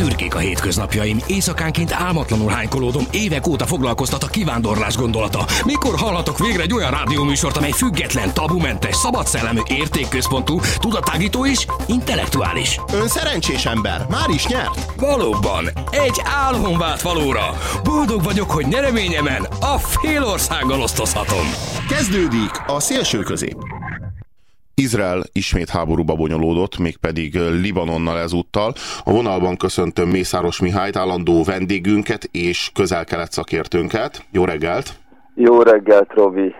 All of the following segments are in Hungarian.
Szürkék a hétköznapjaim, éjszakánként álmatlanul hánykolódom, évek óta foglalkoztat a kivándorlás gondolata. Mikor hallhatok végre egy olyan rádióműsort, amely független, tabumentes, szabadszellemű, értékközpontú, tudatágító és intellektuális? Ön szerencsés ember, már is nyert. Valóban, egy álom vált valóra. Boldog vagyok, hogy nyereményemen a félországgal osztozhatom. Kezdődik a szélső közép. Izrael ismét háborúba bonyolódott, mégpedig Libanonnal ezúttal. A vonalban köszöntöm Mészáros Mihályt, állandó vendégünket és közel-kelet szakértőnket. Jó reggelt! Jó reggelt, Robi!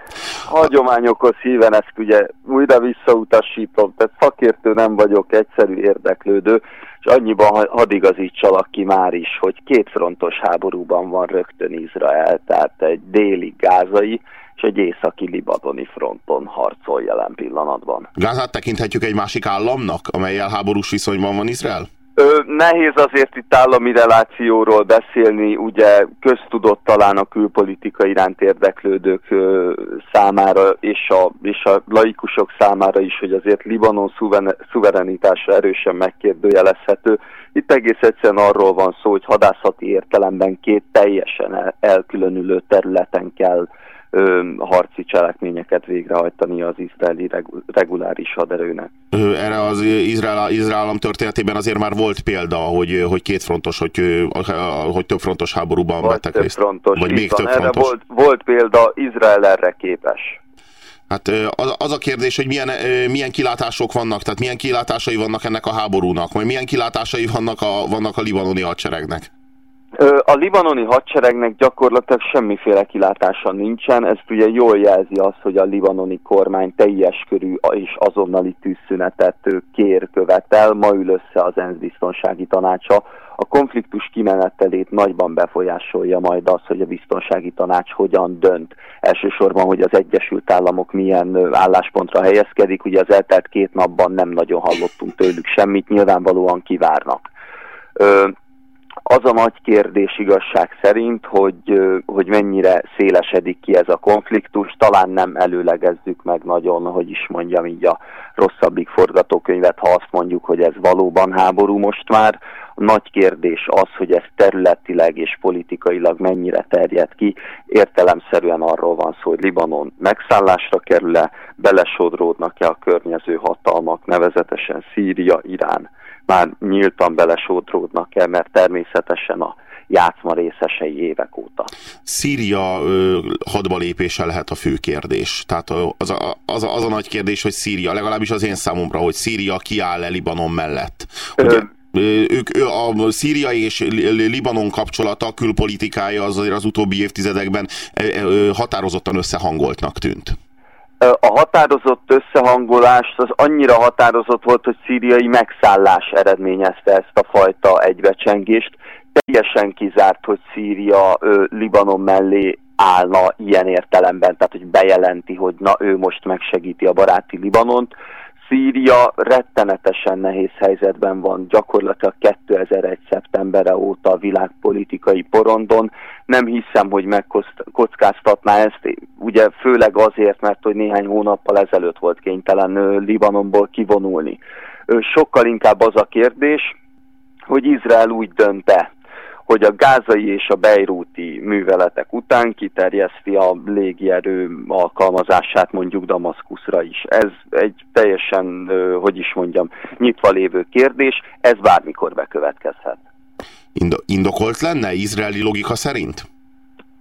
Hagyományokhoz híven ezt ugye újra visszautasítom, tehát szakértő nem vagyok, egyszerű érdeklődő, és annyiban hadd igazítsalak ki már is, hogy kétfrontos háborúban van rögtön Izrael, tehát egy déli gázai, és egy északi libanoni fronton harcol jelen pillanatban. Gázát tekinthetjük egy másik államnak, amelyel háborús viszonyban van Izrael? Ö, nehéz azért itt állami relációról beszélni, ugye köztudott talán a külpolitika iránt érdeklődők ö, számára és a, és a laikusok számára is, hogy azért Libanon szuverenitása erősen megkérdőjelezhető. Itt egész egyszerűen arról van szó, hogy hadászati értelemben két teljesen el, elkülönülő területen kell ö, harci cselekményeket végrehajtani az izraeli reguláris haderőnek. Erre az Izrael, Izrael állam történetében azért már volt példa, hogy, hogy kétfrontos, hogy, hogy többfrontos háborúban vagy vettek részt. Frontos, vagy még több Erre volt, volt példa, Izrael erre képes. Hát az, az a kérdés, hogy milyen, milyen kilátások vannak, tehát milyen kilátásai vannak ennek a háborúnak, vagy milyen kilátásai vannak a, vannak a libanoni hadseregnek? A libanoni hadseregnek gyakorlatilag semmiféle kilátása nincsen, ezt ugye jól jelzi az, hogy a libanoni kormány teljes körű és azonnali tűzszünetet kér követel, ma ül össze az ENSZ biztonsági tanácsa. A konfliktus kimenetelét nagyban befolyásolja majd az, hogy a biztonsági tanács hogyan dönt. Elsősorban, hogy az Egyesült Államok milyen álláspontra helyezkedik, ugye az eltelt két napban nem nagyon hallottunk tőlük semmit, nyilvánvalóan kivárnak az a nagy kérdés igazság szerint, hogy, hogy mennyire szélesedik ki ez a konfliktus. Talán nem előlegezzük meg nagyon, hogy is mondjam így a rosszabbik forgatókönyvet, ha azt mondjuk, hogy ez valóban háború most már. Nagy kérdés az, hogy ez területileg és politikailag mennyire terjed ki. Értelemszerűen arról van szó, hogy Libanon megszállásra kerül-e, belesodródnak-e a környező hatalmak, nevezetesen Szíria, Irán, már nyíltan belesódródnak el, mert természetesen a játszma részesei évek óta. Szíria ö, hadba lépése lehet a fő kérdés. Tehát az a, az, a, az a nagy kérdés, hogy Szíria, legalábbis az én számomra, hogy Szíria kiáll-e Libanon mellett. Ugye, ők, a Szíria és Libanon kapcsolata, külpolitikája az az utóbbi évtizedekben határozottan összehangoltnak tűnt a határozott összehangolást az annyira határozott volt, hogy szíriai megszállás eredményezte ezt a fajta egybecsengést. Teljesen kizárt, hogy Szíria Libanon mellé állna ilyen értelemben, tehát hogy bejelenti, hogy na ő most megsegíti a baráti Libanont. Szíria rettenetesen nehéz helyzetben van gyakorlatilag 2001. szeptembere óta a világpolitikai porondon. Nem hiszem, hogy megkockáztatná ezt, ugye főleg azért, mert hogy néhány hónappal ezelőtt volt kénytelen Libanonból kivonulni. Sokkal inkább az a kérdés, hogy Izrael úgy dönte, hogy a gázai és a bejrúti műveletek után kiterjeszti a légierő alkalmazását mondjuk Damaszkuszra is. Ez egy teljesen, hogy is mondjam, nyitva lévő kérdés, ez bármikor bekövetkezhet. Indokolt lenne izraeli logika szerint?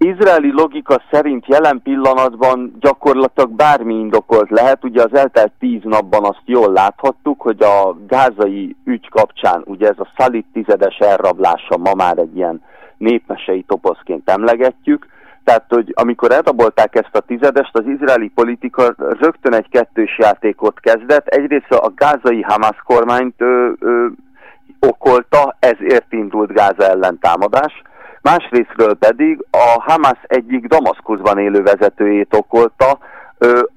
Izraeli logika szerint jelen pillanatban gyakorlatilag bármi indokolt lehet. Ugye az eltelt tíz napban azt jól láthattuk, hogy a gázai ügy kapcsán, ugye ez a szalit tizedes elrablása ma már egy ilyen népmesei toposzként emlegetjük, tehát, hogy amikor elrabolták ezt a tizedest, az izraeli politika rögtön egy kettős játékot kezdett. Egyrészt a gázai Hamas kormányt ö, ö, okolta, ezért indult Gáza ellen támadás másrésztről pedig a Hamas egyik Damaszkuszban élő vezetőjét okolta,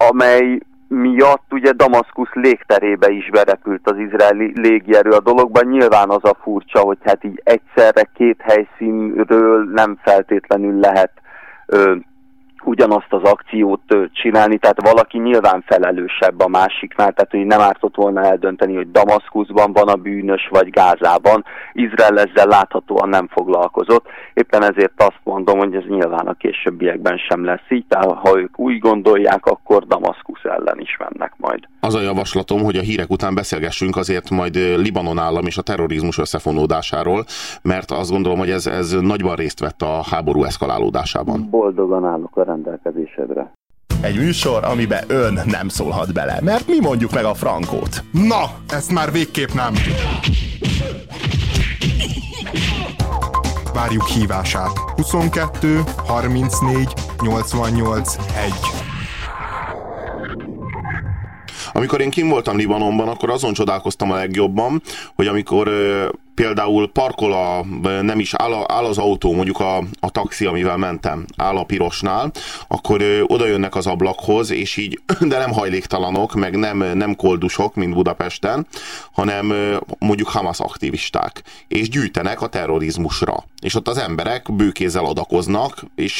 amely miatt ugye Damaszkusz légterébe is berepült az izraeli légierő a dologban. Nyilván az a furcsa, hogy hát így egyszerre két helyszínről nem feltétlenül lehet ugyanazt az akciót csinálni, tehát valaki nyilván felelősebb a másiknál, tehát hogy nem ártott volna eldönteni, hogy Damaszkuszban van a bűnös, vagy Gázában. Izrael ezzel láthatóan nem foglalkozott. Éppen ezért azt mondom, hogy ez nyilván a későbbiekben sem lesz így, tehát ha ők úgy gondolják, akkor Damaszkusz ellen is mennek majd. Az a javaslatom, hogy a hírek után beszélgessünk azért majd Libanon állam és a terrorizmus összefonódásáról, mert azt gondolom, hogy ez, ez nagyban részt vett a háború eszkalálódásában. Boldogan állok a rendelkezésedre. Egy műsor, amiben ön nem szólhat bele, mert mi mondjuk meg a frankót. Na, ezt már végképp nem. Várjuk hívását. 22 34 88 1 amikor én kim voltam Libanonban, akkor azon csodálkoztam a legjobban, hogy amikor például parkol a, nem is áll, a, áll az autó, mondjuk a, a taxi, amivel mentem, áll a pirosnál, akkor ö, oda jönnek az ablakhoz, és így, de nem hajléktalanok, meg nem, nem koldusok, mint Budapesten, hanem mondjuk Hamas aktivisták, és gyűjtenek a terrorizmusra. És ott az emberek bőkézzel adakoznak, és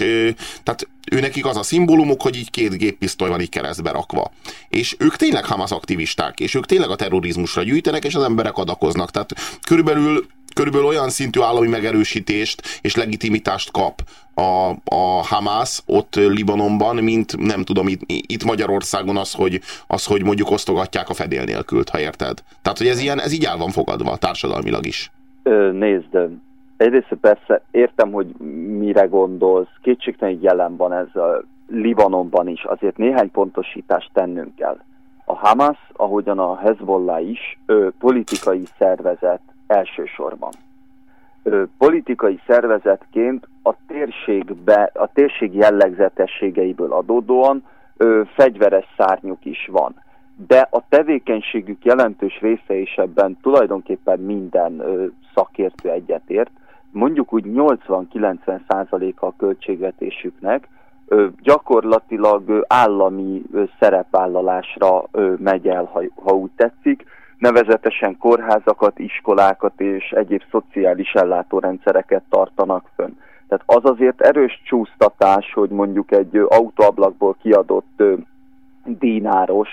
tehát őnekik az a szimbólumuk, hogy így két géppisztoly van így keresztbe rakva. És ők tényleg Hamas aktivisták, és ők tényleg a terrorizmusra gyűjtenek, és az emberek adakoznak. Tehát körülbelül körülbelül olyan szintű állami megerősítést és legitimitást kap a, a Hamász ott Libanonban, mint nem tudom, itt, itt Magyarországon az hogy, az, hogy mondjuk osztogatják a fedél nélkült, ha érted. Tehát, hogy ez, ilyen, ez így el van fogadva társadalmilag is. Nézd, egyrészt persze értem, hogy mire gondolsz, kétségtelen jelen van ez a Libanonban is, azért néhány pontosítást tennünk kell. A Hamas, ahogyan a Hezbollah is, ö, politikai szervezet elsősorban. Ö, politikai szervezetként a térségbe, a térség jellegzetességeiből adódóan ö, fegyveres szárnyuk is van. De a tevékenységük jelentős része is ebben tulajdonképpen minden szakértő egyetért, mondjuk úgy 80-90 százaléka a költségvetésüknek gyakorlatilag állami szerepvállalásra megy el, ha, ha úgy tetszik, nevezetesen kórházakat, iskolákat és egyéb szociális ellátórendszereket tartanak fönn. Tehát az azért erős csúsztatás, hogy mondjuk egy autóablakból kiadott dínáros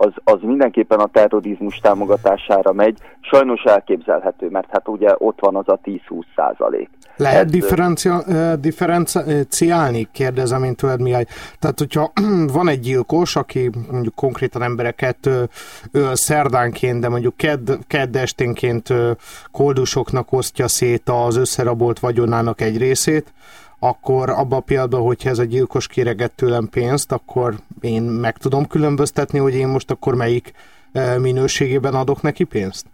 az, az mindenképpen a terrorizmus támogatására megy. Sajnos elképzelhető, mert hát ugye ott van az a 10-20 százalék. Lehet Ez, differencia, differenciálni, kérdezem én tőled, Mihály. Tehát, hogyha van egy gyilkos, aki mondjuk konkrétan embereket öl szerdánként, de mondjuk kedd, kedd esténként koldusoknak osztja szét az összerabolt vagyonának egy részét, akkor abban a pillanatban, hogyha ez a gyilkos kéreget tőlem pénzt, akkor én meg tudom különböztetni, hogy én most akkor melyik minőségében adok neki pénzt?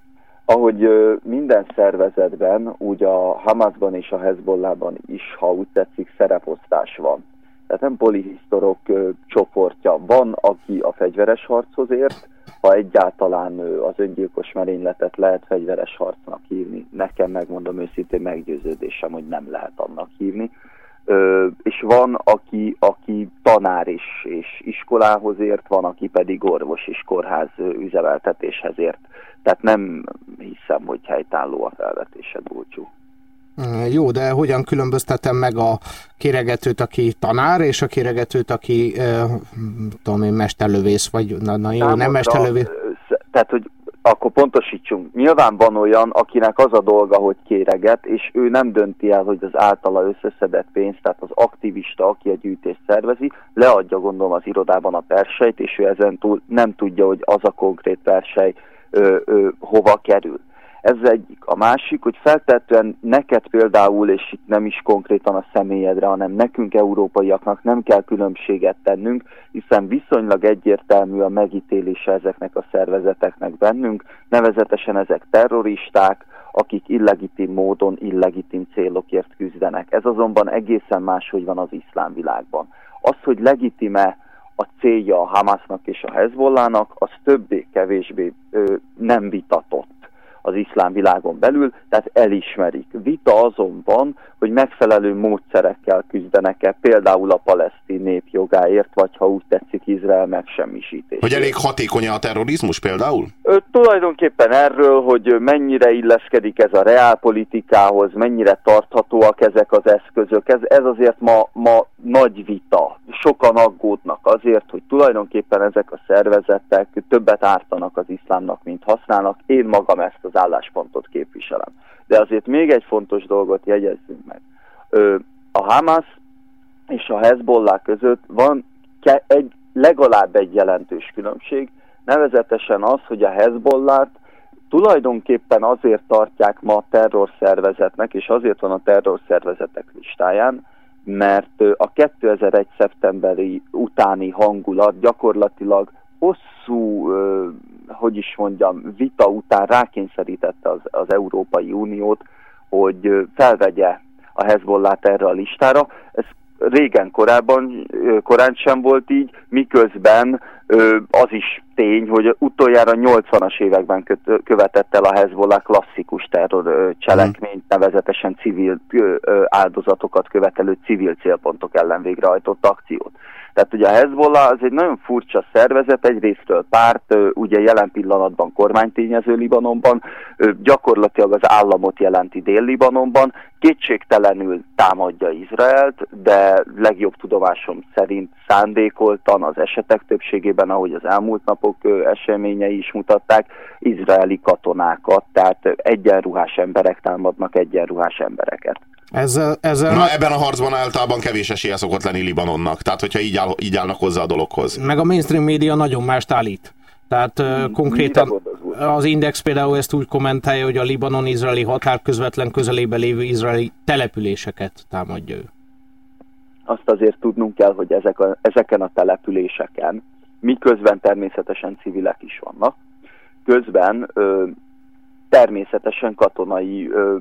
Ahogy minden szervezetben, úgy a Hamasban és a Hezbollahban is, ha úgy tetszik, szereposztás van. Tehát nem polihisztorok csoportja. Van, aki a fegyveres harchoz ért, ha egyáltalán az öngyilkos merényletet lehet fegyveres harcnak hívni. Nekem megmondom őszintén meggyőződésem, hogy nem lehet annak hívni. Ö, és van, aki, aki tanár is, és iskolához ért, van, aki pedig orvos és kórház üzemeltetéshez ért. Tehát nem hiszem, hogy helytálló a felvetésed, Bulcsú. Jó, de hogyan különböztetem meg a kéregetőt, aki tanár, és a kéregetőt, aki, eh, tudom én, mesterlövész, vagy na, na jó, Számodra, nem mesterlövész? Tehát, hogy akkor pontosítsunk. Nyilván van olyan, akinek az a dolga, hogy kéreget, és ő nem dönti el, hogy az általa összeszedett pénzt, tehát az aktivista, aki a gyűjtést szervezi, leadja gondolom az irodában a persejt, és ő ezentúl nem tudja, hogy az a konkrét persej ö, ö, hova kerül. Ez egyik. A másik, hogy feltetően neked például, és itt nem is konkrétan a személyedre, hanem nekünk európaiaknak nem kell különbséget tennünk, hiszen viszonylag egyértelmű a megítélése ezeknek a szervezeteknek bennünk, nevezetesen ezek terroristák, akik illegitim módon, illegitim célokért küzdenek. Ez azonban egészen máshogy van az iszlám világban. Az, hogy legitime a célja a Hamasnak és a Hezbollahnak, az többé-kevésbé nem vitatott az iszlám világon belül, tehát elismerik. Vita azonban, hogy megfelelő módszerekkel küzdenek-e, például a palesztin nép jogáért, vagy ha úgy tetszik, Izrael megsemmisítés. Hogy elég hatékony a terrorizmus például? Ö, tulajdonképpen erről, hogy mennyire illeszkedik ez a reálpolitikához, mennyire tarthatóak ezek az eszközök, ez, ez azért ma, ma nagy vita. Sokan aggódnak azért, hogy tulajdonképpen ezek a szervezetek többet ártanak az iszlámnak, mint használnak. Én magam ezt az álláspontot képviselem. De azért még egy fontos dolgot jegyezzünk meg. A Hamas és a Hezbollah között van egy, legalább egy jelentős különbség, nevezetesen az, hogy a Hezbollah tulajdonképpen azért tartják ma terrorszervezetnek, és azért van a terrorszervezetek listáján, mert a 2001. szeptemberi utáni hangulat gyakorlatilag hosszú, hogy is mondjam, vita után rákényszerítette az, az Európai Uniót, hogy felvegye a Hezbollát erre a listára. Ez régen korábban, korán sem volt így, miközben az is tény, hogy utoljára 80-as években követett el a Hezbollah klasszikus terror cselekményt, nevezetesen civil áldozatokat követelő civil célpontok ellen végrehajtott akciót. Tehát ugye a Hezbollah az egy nagyon furcsa szervezet, egyrésztről párt, ugye jelen pillanatban kormánytényező Libanonban, gyakorlatilag az államot jelenti Dél-Libanonban, kétségtelenül támadja Izraelt, de legjobb tudomásom szerint szándékoltan az esetek többségében, ahogy az elmúlt napok eseményei is mutatták, izraeli katonákat, tehát egyenruhás emberek támadnak egyenruhás embereket. Ezzel, ezzel Na, ebben a harcban általában kevés esélye szokott lenni Libanonnak, tehát hogyha így, áll, így állnak hozzá a dologhoz. Meg a mainstream média nagyon mást állít. Tehát uh, konkrétan az Index például ezt úgy kommentálja, hogy a Libanon-izraeli határ közvetlen közelébe lévő izraeli településeket támadja ő. Azt azért tudnunk kell, hogy ezek a, ezeken a településeken, miközben természetesen civilek is vannak, közben ö, természetesen katonai ö,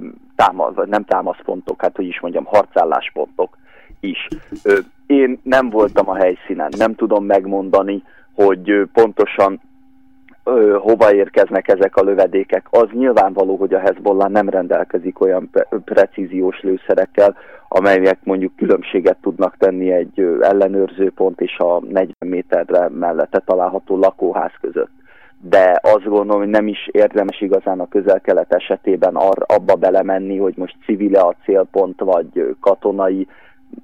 vagy nem támaszpontok, hát hogy is mondjam, harcálláspontok is. Ö, én nem voltam a helyszínen, nem tudom megmondani, hogy pontosan hova érkeznek ezek a lövedékek. Az nyilvánvaló, hogy a Hezbollah nem rendelkezik olyan pre precíziós lőszerekkel, amelyek mondjuk különbséget tudnak tenni egy ellenőrzőpont és a 40 méterre mellette található lakóház között de azt gondolom, hogy nem is érdemes igazán a közel-kelet esetében ar, abba belemenni, hogy most civile a célpont, vagy katonai,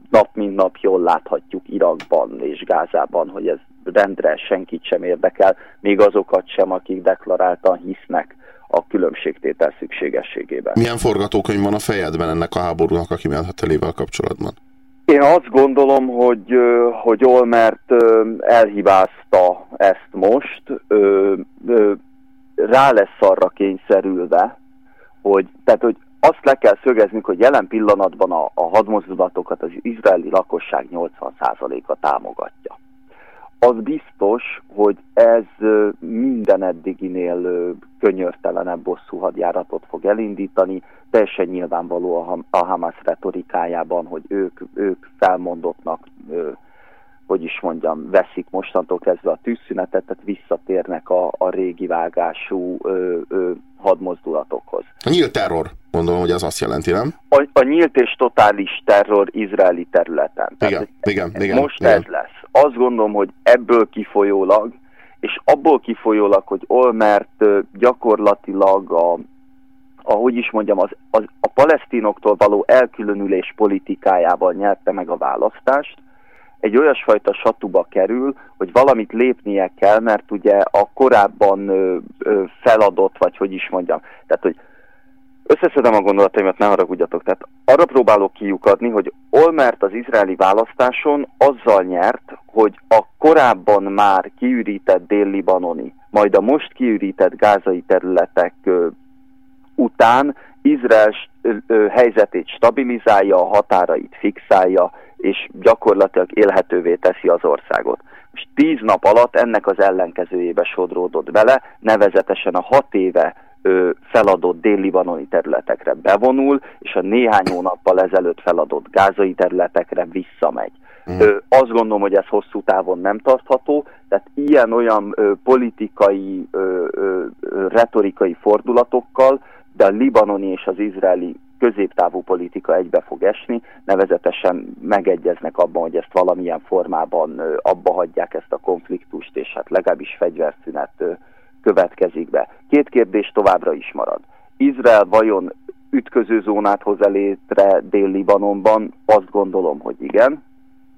nap mint nap jól láthatjuk Irakban és Gázában, hogy ez rendre senkit sem érdekel, még azokat sem, akik deklaráltan hisznek a különbségtétel szükségességében. Milyen forgatókönyv van a fejedben ennek a háborúnak a kimenetelével kapcsolatban? Én azt gondolom, hogy, hogy Olmert elhibázta ezt most, rá lesz arra kényszerülve, hogy, tehát, hogy azt le kell szögeznünk, hogy jelen pillanatban a, a hadmozdulatokat az izraeli lakosság 80%-a támogatja az biztos, hogy ez minden eddiginél könyörtelenebb bosszú hadjáratot fog elindítani. Teljesen nyilvánvaló a Hamas retorikájában, hogy ők, ők felmondottnak, hogy is mondjam, veszik mostantól kezdve a tűzszünetet, tehát visszatérnek a, a régi vágású ö, ö, hadmozdulatokhoz. A nyílt terror, gondolom, hogy az azt jelenti, nem? A, a nyílt és totális terror izraeli területen. Igen, Tehát, igen, igen. Most igen. ez lesz azt gondolom, hogy ebből kifolyólag, és abból kifolyólag, hogy Olmert gyakorlatilag a, ahogy is mondjam, az, az, a palesztinoktól való elkülönülés politikájával nyerte meg a választást, egy olyasfajta satuba kerül, hogy valamit lépnie kell, mert ugye a korábban feladott, vagy hogy is mondjam, tehát hogy Összeszedem a gondolataimat, ne haragudjatok. Tehát arra próbálok kiukadni, hogy Olmert az izraeli választáson azzal nyert, hogy a korábban már kiürített dél-libanoni, majd a most kiürített gázai területek után Izrael helyzetét stabilizálja, a határait fixálja, és gyakorlatilag élhetővé teszi az országot. Most tíz nap alatt ennek az ellenkezőjébe sodródott bele, nevezetesen a hat éve feladott dél-libanoni területekre bevonul, és a néhány hónappal ezelőtt feladott gázai területekre visszamegy. Mm. Ö, azt gondolom, hogy ez hosszú távon nem tartható, tehát ilyen-olyan politikai, ö, ö, retorikai fordulatokkal, de a libanoni és az izraeli középtávú politika egybe fog esni, nevezetesen megegyeznek abban, hogy ezt valamilyen formában abba hagyják ezt a konfliktust, és hát legalábbis fegyverszünet következik be. Két kérdés továbbra is marad. Izrael vajon ütköző zónát hoz elétre Dél-Libanonban? Azt gondolom, hogy igen.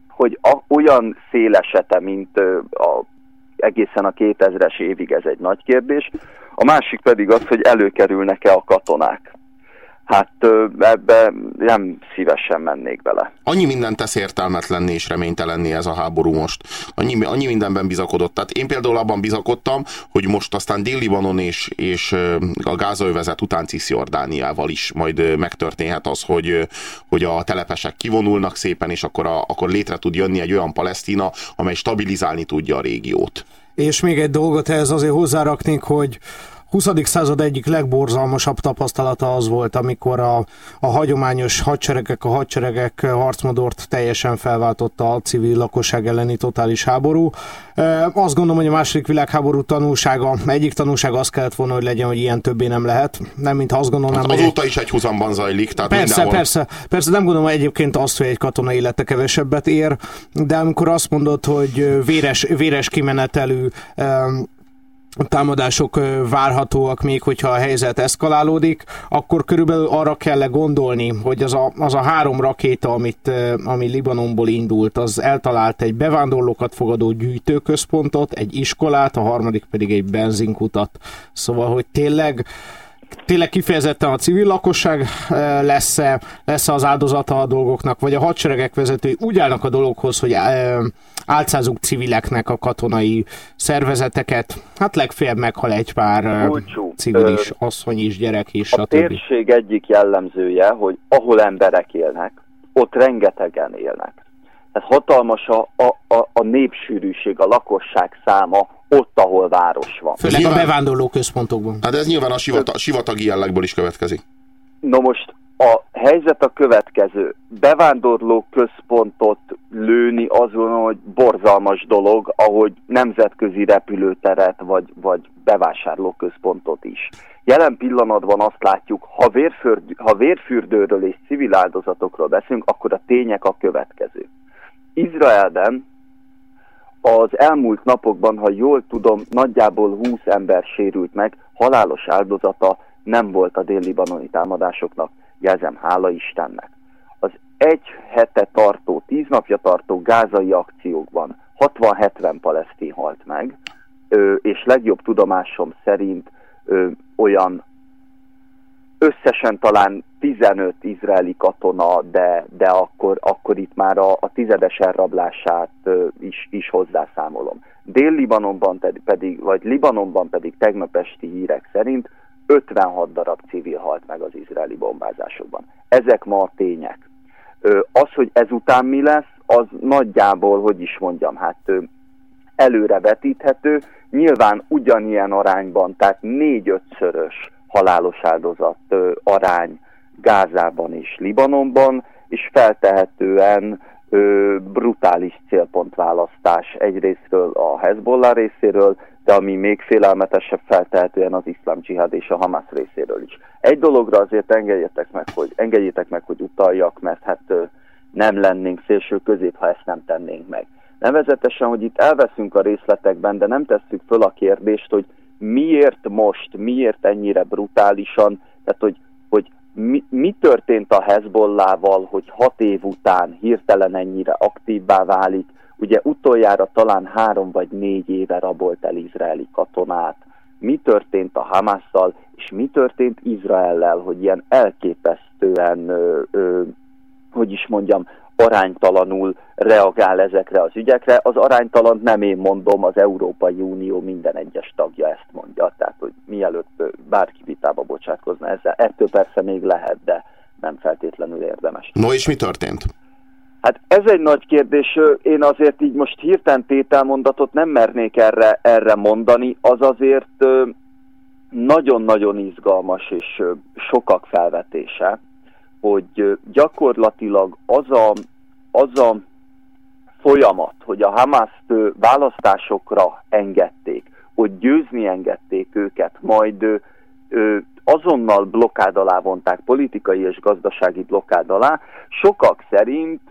Hogy a, olyan szélesete, mint a, egészen a 2000-es évig, ez egy nagy kérdés. A másik pedig az, hogy előkerülnek-e a katonák hát ebbe nem szívesen mennék bele. Annyi mindent tesz értelmetlenni és reménytelenni ez a háború most. Annyi, annyi mindenben bizakodott. Tehát én például abban bizakodtam, hogy most aztán Dél-Libanon és, és a gázövezet után Cisziordániával is majd megtörténhet az, hogy, hogy a telepesek kivonulnak szépen, és akkor, a, akkor létre tud jönni egy olyan Palesztina, amely stabilizálni tudja a régiót. És még egy dolgot ehhez azért hozzáraknék, hogy 20. század egyik legborzalmasabb tapasztalata az volt, amikor a, a hagyományos hadseregek, a hadseregek harcmodort teljesen felváltotta a civil lakosság elleni totális háború. Azt gondolom, hogy a második világháború tanulsága, egyik tanulság az kellett volna, hogy legyen, hogy ilyen többé nem lehet. Nem, mint azt gondolnám, hát azóta is egy húzamban zajlik, tehát persze, mindenhol. persze, persze, nem gondolom egyébként azt, hogy egy katona élete kevesebbet ér, de amikor azt mondod, hogy véres, véres kimenetelű támadások várhatóak még, hogyha a helyzet eszkalálódik, akkor körülbelül arra kell gondolni, hogy az a, az a három rakéta, amit, ami Libanonból indult, az eltalált egy bevándorlókat fogadó gyűjtőközpontot, egy iskolát, a harmadik pedig egy benzinkutat. Szóval, hogy tényleg tényleg kifejezetten a civil lakosság lesz-e, lesz -e az áldozata a dolgoknak, vagy a hadseregek vezetői úgy állnak a dologhoz, hogy álcázunk civileknek a katonai szervezeteket, hát legfeljebb meghal egy pár Kulcsú. civil is, asszony is, gyerek is, A térség egyik jellemzője, hogy ahol emberek élnek, ott rengetegen élnek. Tehát hatalmas a, a, a, a népsűrűség, a lakosság száma ott, ahol város van. Főleg nyilván, a bevándorló központokban. Hát ez nyilván a sivata, sivatagi jellegből is következik. No most a helyzet a következő. Bevándorló központot lőni azon, hogy borzalmas dolog, ahogy nemzetközi repülőteret vagy, vagy bevásárlóközpontot is. Jelen pillanatban azt látjuk, ha, vérfürd, ha vérfürdőről és civil áldozatokról beszélünk, akkor a tények a következő. Izraelben az elmúlt napokban, ha jól tudom, nagyjából 20 ember sérült meg, halálos áldozata nem volt a dél-libanoni támadásoknak, jelzem, hála Istennek. Az egy hete tartó, tíz napja tartó gázai akciókban 60-70 palesztin halt meg, és legjobb tudomásom szerint olyan összesen talán 15 izraeli katona, de, de akkor, akkor itt már a, a tizedes elrablását is, is hozzászámolom. Dél-Libanonban pedig, vagy Libanonban pedig tegnap esti hírek szerint 56 darab civil halt meg az izraeli bombázásokban. Ezek ma a tények. Az, hogy ezután mi lesz, az nagyjából, hogy is mondjam, hát előre vetíthető, nyilván ugyanilyen arányban, tehát négy-ötszörös halálos áldozat arány Gázában és Libanonban, és feltehetően ö, brutális célpontválasztás egyrésztről a Hezbollah részéről, de ami még félelmetesebb feltehetően az iszlám dzsihád és a Hamas részéről is. Egy dologra azért engedjétek meg, hogy, engedjétek meg, hogy utaljak, mert hát ö, nem lennénk szélső közép, ha ezt nem tennénk meg. Nevezetesen, hogy itt elveszünk a részletekben, de nem tesszük föl a kérdést, hogy miért most, miért ennyire brutálisan, tehát hogy, hogy mi, mi történt a Hezbollával, hogy hat év után hirtelen ennyire aktívvá válik, ugye utoljára talán három vagy négy éve rabolt el izraeli katonát, mi történt a Hamasszal, és mi történt Izraellel, hogy ilyen elképesztően, ö, ö, hogy is mondjam, aránytalanul reagál ezekre az ügyekre. Az aránytalan nem én mondom, az Európai Unió minden egyes tagja ezt mondja, tehát hogy mielőtt bárki vitába bocsátkozna ezzel. Ettől persze még lehet, de nem feltétlenül érdemes. No és mi történt? Hát ez egy nagy kérdés. Én azért így most hirtelen tételmondatot nem mernék erre, erre mondani. Az azért nagyon-nagyon izgalmas és sokak felvetése, hogy gyakorlatilag az a, az a folyamat, hogy a Hamaszt választásokra engedték, hogy győzni engedték őket, majd azonnal blokkád alá vonták, politikai és gazdasági blokkád alá, sokak szerint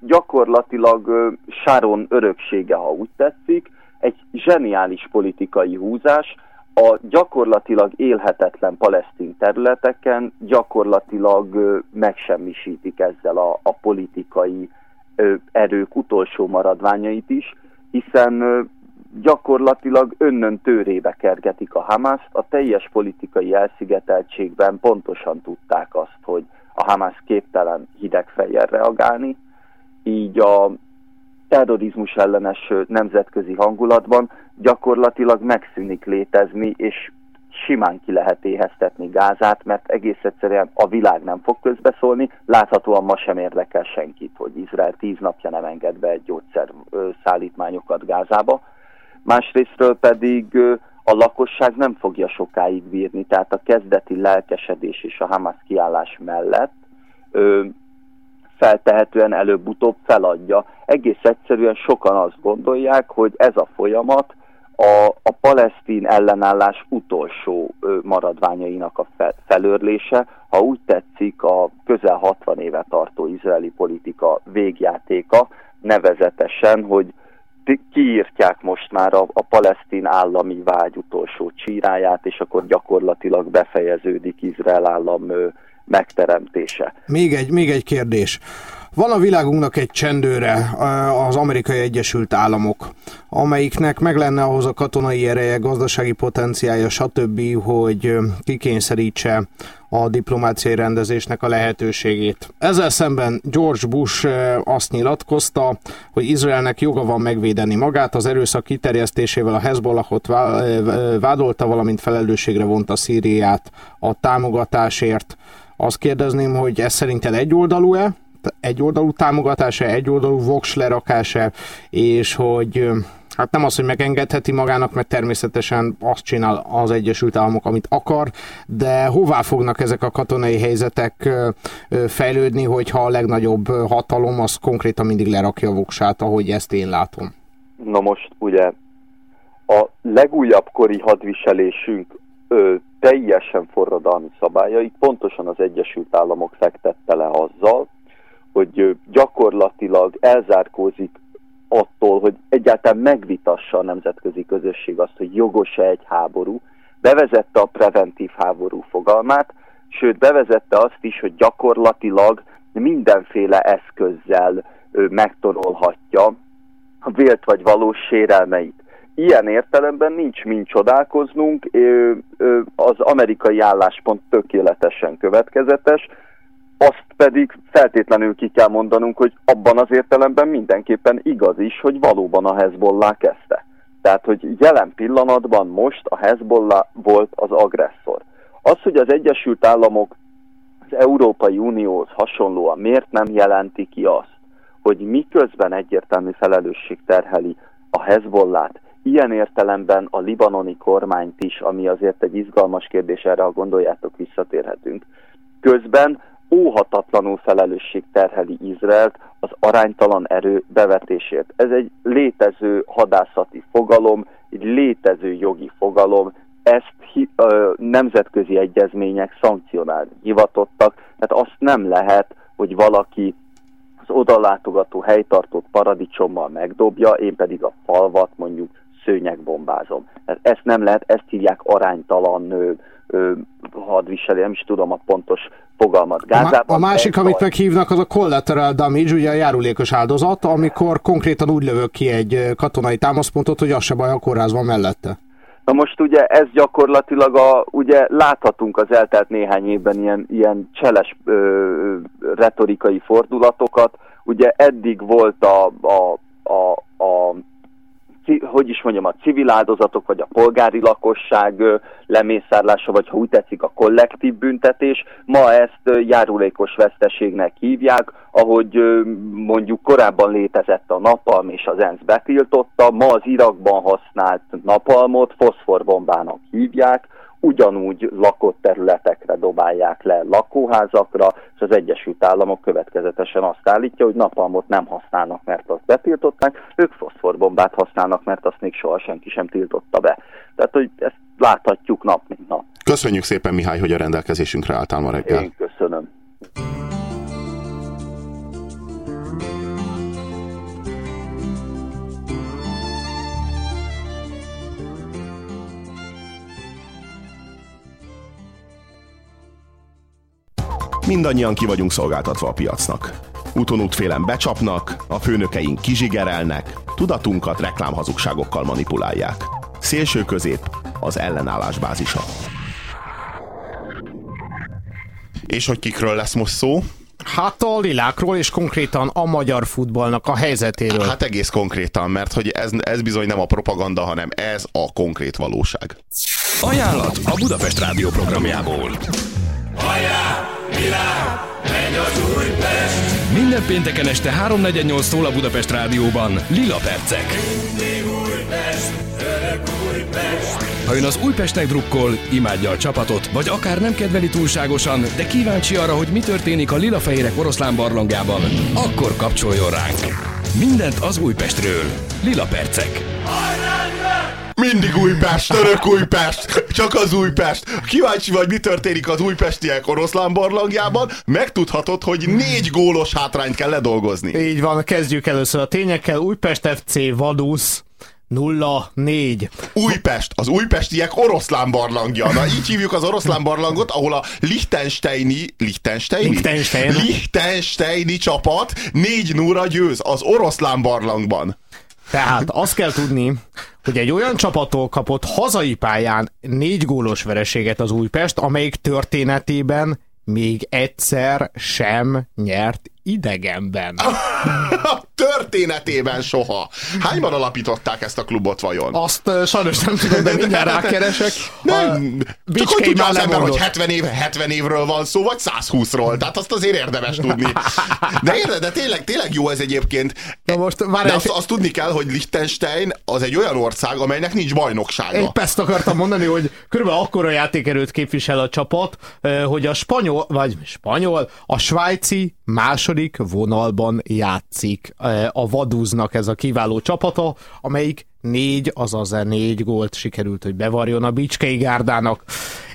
gyakorlatilag Sáron öröksége, ha úgy tetszik, egy zseniális politikai húzás, a gyakorlatilag élhetetlen palesztin területeken gyakorlatilag megsemmisítik ezzel a, a politikai erők utolsó maradványait is, hiszen gyakorlatilag önnön tőrébe kergetik a Hamas, a teljes politikai elszigeteltségben pontosan tudták azt, hogy a Hamas képtelen hideg fejjel reagálni, így a terrorizmus ellenes nemzetközi hangulatban gyakorlatilag megszűnik létezni, és simán ki lehet éheztetni Gázát, mert egész egyszerűen a világ nem fog közbeszólni, láthatóan ma sem érdekel senkit, hogy Izrael tíz napja nem enged be egy gyógyszer szállítmányokat Gázába. Másrésztről pedig a lakosság nem fogja sokáig bírni, tehát a kezdeti lelkesedés és a Hamas kiállás mellett feltehetően előbb-utóbb feladja. Egész egyszerűen sokan azt gondolják, hogy ez a folyamat a, a palesztin ellenállás utolsó maradványainak a felörlése, ha úgy tetszik a közel 60 éve tartó izraeli politika végjátéka, nevezetesen, hogy kiírtják most már a, a palesztin állami vágy utolsó csíráját, és akkor gyakorlatilag befejeződik Izrael állam megteremtése. Még egy, még egy kérdés. Van a világunknak egy csendőre, az Amerikai Egyesült Államok, amelyiknek meg lenne ahhoz a katonai ereje, gazdasági potenciája, stb., hogy kikényszerítse a diplomáciai rendezésnek a lehetőségét. Ezzel szemben George Bush azt nyilatkozta, hogy Izraelnek joga van megvédeni magát, az erőszak kiterjesztésével a Hezbollahot vádolta, valamint felelősségre vonta Szíriát a támogatásért. Azt kérdezném, hogy ez szerinted egyoldalú-e? Egyoldalú támogatása, egyoldalú voks lerakása, és hogy hát nem az, hogy megengedheti magának, mert természetesen azt csinál az Egyesült Államok, amit akar, de hová fognak ezek a katonai helyzetek fejlődni, hogyha a legnagyobb hatalom az konkrétan mindig lerakja a voksát, ahogy ezt én látom? Na most ugye a legújabb kori hadviselésünk ö, teljesen forradalmi szabályait pontosan az Egyesült Államok fektette le azzal, hogy gyakorlatilag elzárkózik attól, hogy egyáltalán megvitassa a nemzetközi közösség azt, hogy jogos-e egy háború, bevezette a preventív háború fogalmát, sőt bevezette azt is, hogy gyakorlatilag mindenféle eszközzel megtorolhatja a vélt vagy valós sérelmeit. Ilyen értelemben nincs mind csodálkoznunk, az amerikai álláspont tökéletesen következetes, azt pedig feltétlenül ki kell mondanunk, hogy abban az értelemben mindenképpen igaz is, hogy valóban a Hezbollah kezdte. Tehát, hogy jelen pillanatban most a Hezbollah volt az agresszor. Az, hogy az Egyesült Államok az Európai Unióhoz hasonlóan miért nem jelenti ki azt, hogy miközben egyértelmű felelősség terheli a Hezbollát, ilyen értelemben a libanoni kormányt is, ami azért egy izgalmas kérdés, erre ha gondoljátok visszatérhetünk. Közben óhatatlanul felelősség terheli Izraelt az aránytalan erő bevetésért. Ez egy létező hadászati fogalom, egy létező jogi fogalom, ezt ö, nemzetközi egyezmények szankcionálni hivatottak, tehát azt nem lehet, hogy valaki az odalátogató helytartót paradicsommal megdobja, én pedig a falvat mondjuk szőnyegbombázom. Tehát ezt nem lehet, ezt hívják aránytalan ö, ö, hadviselő, nem is tudom a pontos fogalmat. Gázában a másik, amit meghívnak, az a collateral damage, ugye a járulékos áldozat, amikor konkrétan úgy lövök ki egy katonai támaszpontot, hogy az se baj, a kórház van mellette. Na most ugye ez gyakorlatilag a, ugye láthatunk az eltelt néhány évben ilyen, ilyen cseles ö, retorikai fordulatokat, ugye eddig volt a, a, a, a hogy is mondjam, a civil áldozatok, vagy a polgári lakosság lemészárlása, vagy ha úgy tetszik a kollektív büntetés. Ma ezt járulékos veszteségnek hívják, ahogy mondjuk korábban létezett a napalm, és az ENSZ betiltotta, ma az Irakban használt napalmot foszforbombának hívják, ugyanúgy lakott területekre dobálják le lakóházakra, és az Egyesült Államok következetesen azt állítja, hogy napalmot nem használnak, mert azt betiltották, ők foszforbombát használnak, mert azt még soha senki sem tiltotta be. Tehát, hogy ezt láthatjuk nap mint nap. Köszönjük szépen, Mihály, hogy a rendelkezésünkre álltál ma reggel. Én köszönöm. Mindannyian ki vagyunk szolgáltatva a piacnak. Úton útfélen becsapnak, a főnökeink kizsigerelnek, tudatunkat reklámhazugságokkal manipulálják. Szélső közép az ellenállás bázisa. És hogy kikről lesz most szó? Hát a lilákról és konkrétan a magyar futballnak a helyzetéről. Hát egész konkrétan, mert hogy ez, ez bizony nem a propaganda, hanem ez a konkrét valóság. Ajánlat a Budapest Rádió programjából. Minden pénteken este 3.48-tól a Budapest Rádióban Lila Percek. Ha ön az Újpestnek drukkol, imádja a csapatot, vagy akár nem kedveli túlságosan, de kíváncsi arra, hogy mi történik a lila-fehérek oroszlán barlangjában, akkor kapcsoljon ránk. Mindent az Újpestről. Lila Percek. Mindig Újpest, török Újpest, csak az Újpest. Kíváncsi vagy, mi történik az újpestiek oroszlán barlangjában? Megtudhatod, hogy négy gólos hátrányt kell ledolgozni. Így van, kezdjük először a tényekkel. Újpest FC Vadusz 0-4. Újpest, az újpestiek oroszlán barlangja. Na, így hívjuk az oroszlán barlangot, ahol a Liechtensteini, Liechtensteini? Liechtenstein. Liechtensteini csapat 4 0 győz az oroszlán barlangban. Tehát azt kell tudni, hogy egy olyan csapattól kapott hazai pályán négy gólos vereséget az Újpest, amelyik történetében még egyszer sem nyert idegenben. Történetében soha. Hányban alapították ezt a klubot vajon? Azt uh, sajnos nem tudom, de mindjárt rákeresek. Nem, csak hogy tudja már az ember, hogy lemondott. 70, év, 70 évről van szó, vagy 120-ról. Tehát azt azért érdemes tudni. De érde, de tényleg, tényleg jó ez egyébként. Na most várj De azt, azt tudni kell, hogy Liechtenstein az egy olyan ország, amelynek nincs bajnoksága. Épp ezt akartam mondani, hogy körülbelül akkora játékerőt képvisel a csapat, hogy a spanyol, vagy spanyol, a svájci második vonalban játszik ö, a Vaduznak ez a kiváló csapata, amelyik négy, azaz négy gólt sikerült, hogy bevarjon a Bicskei Gárdának.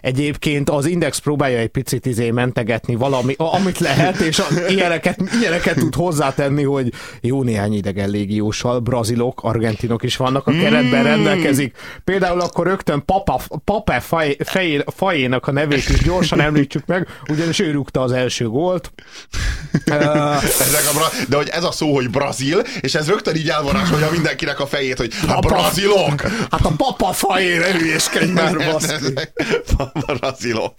Egyébként az Index próbálja egy picit izé mentegetni valami, amit lehet, és ilyeneket, ilyeneket tud hozzátenni, hogy jó néhány idegen légióssal, brazilok, argentinok is vannak a keretben rendelkezik. Például akkor rögtön Papa, Papa faj, fej, fajénak a nevét is gyorsan említsük meg, ugyanis ő rúgta az első gólt. Ezek a bra- de hogy ez a szó, hogy brazil, és ez rögtön így elvarázsolja mindenkinek a fejét, hogy a brazilok! Hát a Papa fajére hülyeskedj már, baszki. brazilok.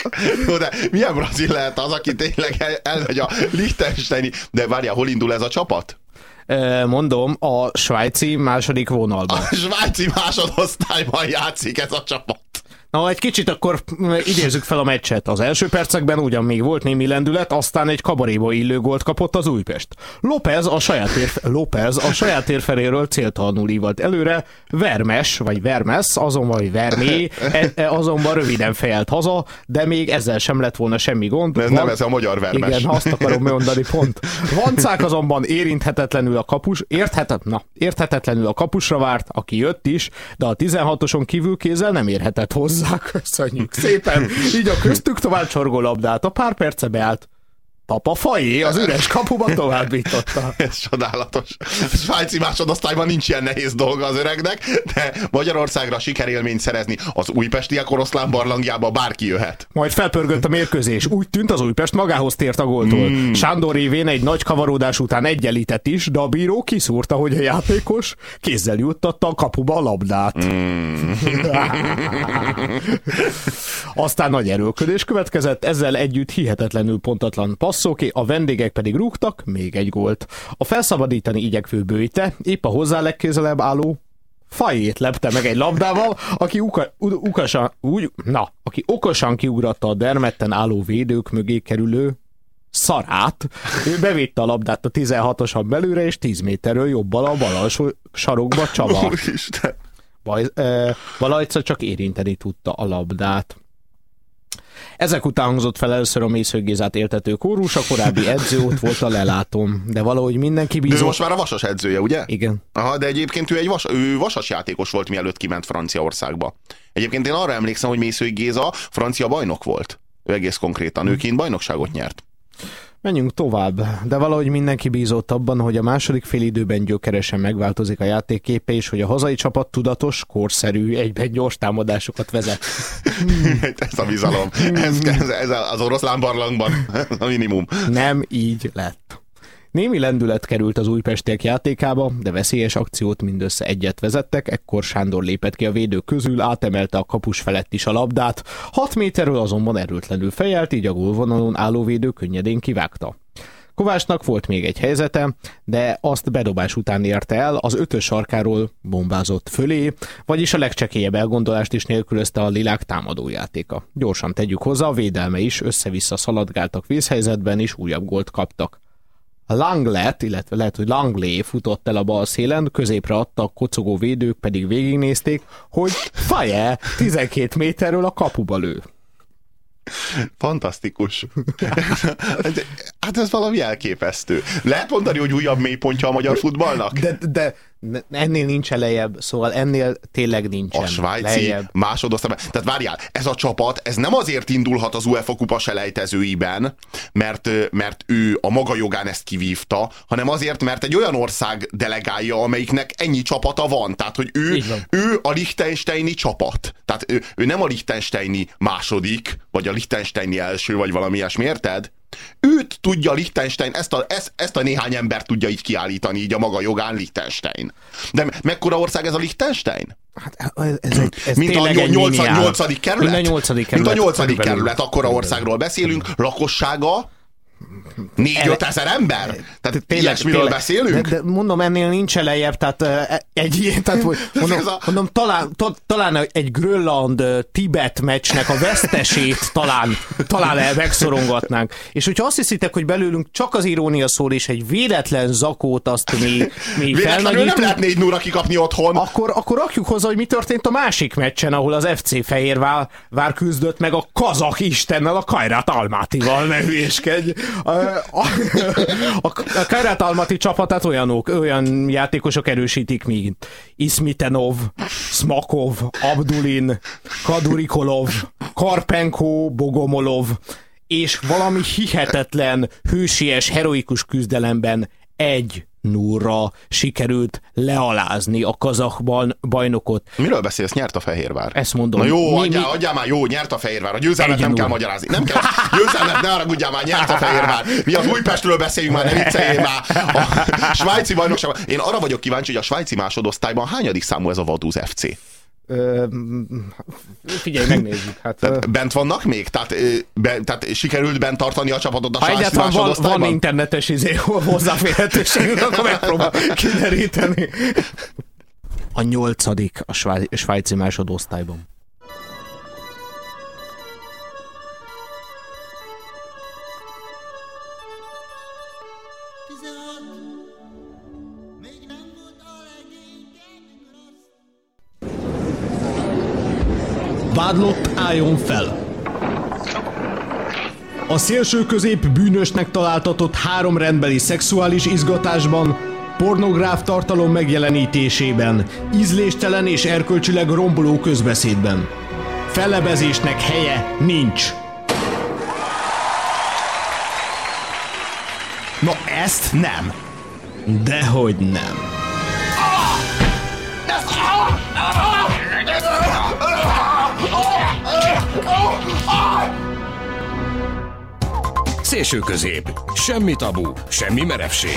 Jó, de milyen brazil lehet az, aki tényleg el, elmegy a Liechtensteini... De várjál, hol indul ez a csapat? Mondom, a svájci második vonalban. A svájci másodosztályban játszik ez a csapat. Na, egy kicsit akkor mm, idézzük fel a meccset. Az első percekben ugyan még volt némi lendület, aztán egy kabaréba illő gólt kapott az Újpest. López a saját, érf- López a saját érfeléről céltalanul ívalt előre, Vermes, vagy Vermes, azonban, vagy Vermé, e- e- azonban röviden fejelt haza, de még ezzel sem lett volna semmi gond. Ez nem ez a magyar vermes. Igen, azt akarom mondani, pont. Vancák azonban érinthetetlenül a kapus, érthetet, na, érthetetlenül a kapusra várt, aki jött is, de a 16-oson kívül kézzel nem érhetett hozzá. Köszönjük szépen. Így a köztük tovább csorgó labdát. A pár perce beállt. Papa Fajé az üres kapuba továbbította. Ez csodálatos. Svájci másodosztályban nincs ilyen nehéz dolga az öregnek, de Magyarországra sikerélményt szerezni az újpestiek oroszlán barlangjába bárki jöhet. Majd felpörgött a mérkőzés. Úgy tűnt az Újpest magához tért a góltól. Mm. Sándor révén egy nagy kavaródás után egyenlített is, de a bíró kiszúrta, hogy a játékos kézzel juttatta a kapuba a labdát. Mm. Aztán nagy erőlködés következett, ezzel együtt hihetetlenül pontatlan passzóké, a vendégek pedig rúgtak még egy gólt. A felszabadítani igyekvő bőjte, épp a hozzá legközelebb álló Fajét lepte meg egy labdával, aki uka, u, ukasan, úgy, na, aki okosan kiugratta a dermetten álló védők mögé kerülő szarát. Ő bevitte a labdát a 16-osan belőle, és 10 méterről jobbal a bal alsó sarokba csavart. Úristen. Vaj, e, Valajca csak érinteni tudta a labdát. Ezek után hangzott fel először a Mésző Gézát éltető kórus, a korábbi edző ott volt a lelátóm. De valahogy mindenki bízott. De most már a vasas edzője, ugye? Igen. Aha, de egyébként ő egy vas, ő vasas játékos volt, mielőtt kiment Franciaországba. Egyébként én arra emlékszem, hogy Mészői Géza francia bajnok volt. Ő egész konkrétan. Ő kint bajnokságot nyert. Menjünk tovább, de valahogy mindenki bízott abban, hogy a második félidőben gyökeresen megváltozik a játékképe, és hogy a hazai csapat tudatos, korszerű, egyben gyors támadásokat vezet. ez a bizalom. Ez, ez, ez az oroszlán barlangban a minimum. Nem így lett. Némi lendület került az újpestiek játékába, de veszélyes akciót mindössze egyet vezettek, ekkor Sándor lépett ki a védők közül, átemelte a kapus felett is a labdát, 6 méterről azonban erőtlenül fejelt, így a gólvonalon álló védő könnyedén kivágta. Kovásnak volt még egy helyzete, de azt bedobás után érte el, az ötös sarkáról bombázott fölé, vagyis a legcsekélyebb elgondolást is nélkülözte a lilák támadójátéka. Gyorsan tegyük hozzá, a védelme is össze-vissza szaladgáltak vészhelyzetben, és újabb gólt kaptak. Langlet, illetve lehet, hogy Langley futott el a bal szélen, középre adta, a kocogó védők pedig végignézték, hogy Faje 12 méterről a kapuba lő. Fantasztikus. hát ez valami elképesztő. Lehet mondani, hogy újabb mélypontja a magyar futballnak? De, de ennél nincs lejjebb, szóval ennél tényleg nincsen A svájci lejjebb. másodosztály. Tehát várjál, ez a csapat, ez nem azért indulhat az UEFA kupa selejtezőiben, mert, mert ő a maga jogán ezt kivívta, hanem azért, mert egy olyan ország delegálja, amelyiknek ennyi csapata van. Tehát, hogy ő, ő a Liechtensteini csapat. Tehát ő, ő nem a Liechtensteini második, vagy a Liechtensteini első, vagy valami ilyesmi, érted? Őt tudja Liechtenstein, ezt a, ezt, ezt a néhány ember tudja így kiállítani, így a maga jogán Liechtenstein. De mekkora ország ez a Liechtenstein? Hát ez, egy, ez Mint a tényleg egy 8. miniál. 8. kerület? Mint a 8. kerület. Mint a 8. körülbelül. kerület, akkora országról beszélünk, lakossága 4-5 ezer ember? Tehát ilyesmiről beszélünk? De, de mondom, ennél nincs lejjebb, tehát uh, egy ilyen, tehát mondom, a- mondom talán, ta, talán egy Grönland-Tibet meccsnek a vesztesét talán, talán el megszorongatnánk. És hogyha azt hiszitek, hogy belőlünk csak az irónia szól, és egy véletlen zakót azt mi, mi Véletlenül nem felnagyítunk, lehet 4 0 kikapni otthon. akkor, akkor rakjuk hozzá, hogy mi történt a másik meccsen, ahol az FC Fehérvár vár küzdött meg a kazak istennel, a Kajrát Almátival, ne hülyéskedj. A, a, a, a Kajrát Almati csapatát olyanok, olyan játékosok erősítik, mint Ismitenov, Smakov, Abdulin, Kadurikolov, Karpenko, Bogomolov, és valami hihetetlen, hősies, heroikus küzdelemben egy núra sikerült lealázni a kazakban bajnokot. Miről beszélsz? Nyert a Fehérvár. Ezt mondom. Na jó, Mi- adjál, mi- adjál már, jó, nyert a Fehérvár. A győzelmet Egy nem nulla. kell magyarázni. Nem kell. Győzelmet, ne haragudjál már, nyert a Fehérvár. Mi az Újpestről beszéljünk már, ne vicceljél már. A svájci bajnokság. Én arra vagyok kíváncsi, hogy a svájci másodosztályban hányadik számú ez a Vaduz FC? Ö, figyelj, megnézzük. Hát, ö, Tehát bent vannak még? Tehát, ö, be, tehát sikerült bent tartani a csapatot a ha egyáltalán van, van internetes izé, hozzáférhetőségünk, akkor megpróbál kideríteni. A nyolcadik a sváj, svájci másodosztályban. Vádlott álljon fel! A szélső közép bűnösnek találtatott három rendbeli szexuális izgatásban, pornográf tartalom megjelenítésében, ízléstelen és erkölcsileg romboló közbeszédben. Fellebezésnek helye nincs. Na ezt nem. Dehogy nem. Szélső közép. Semmi tabu, semmi merevség.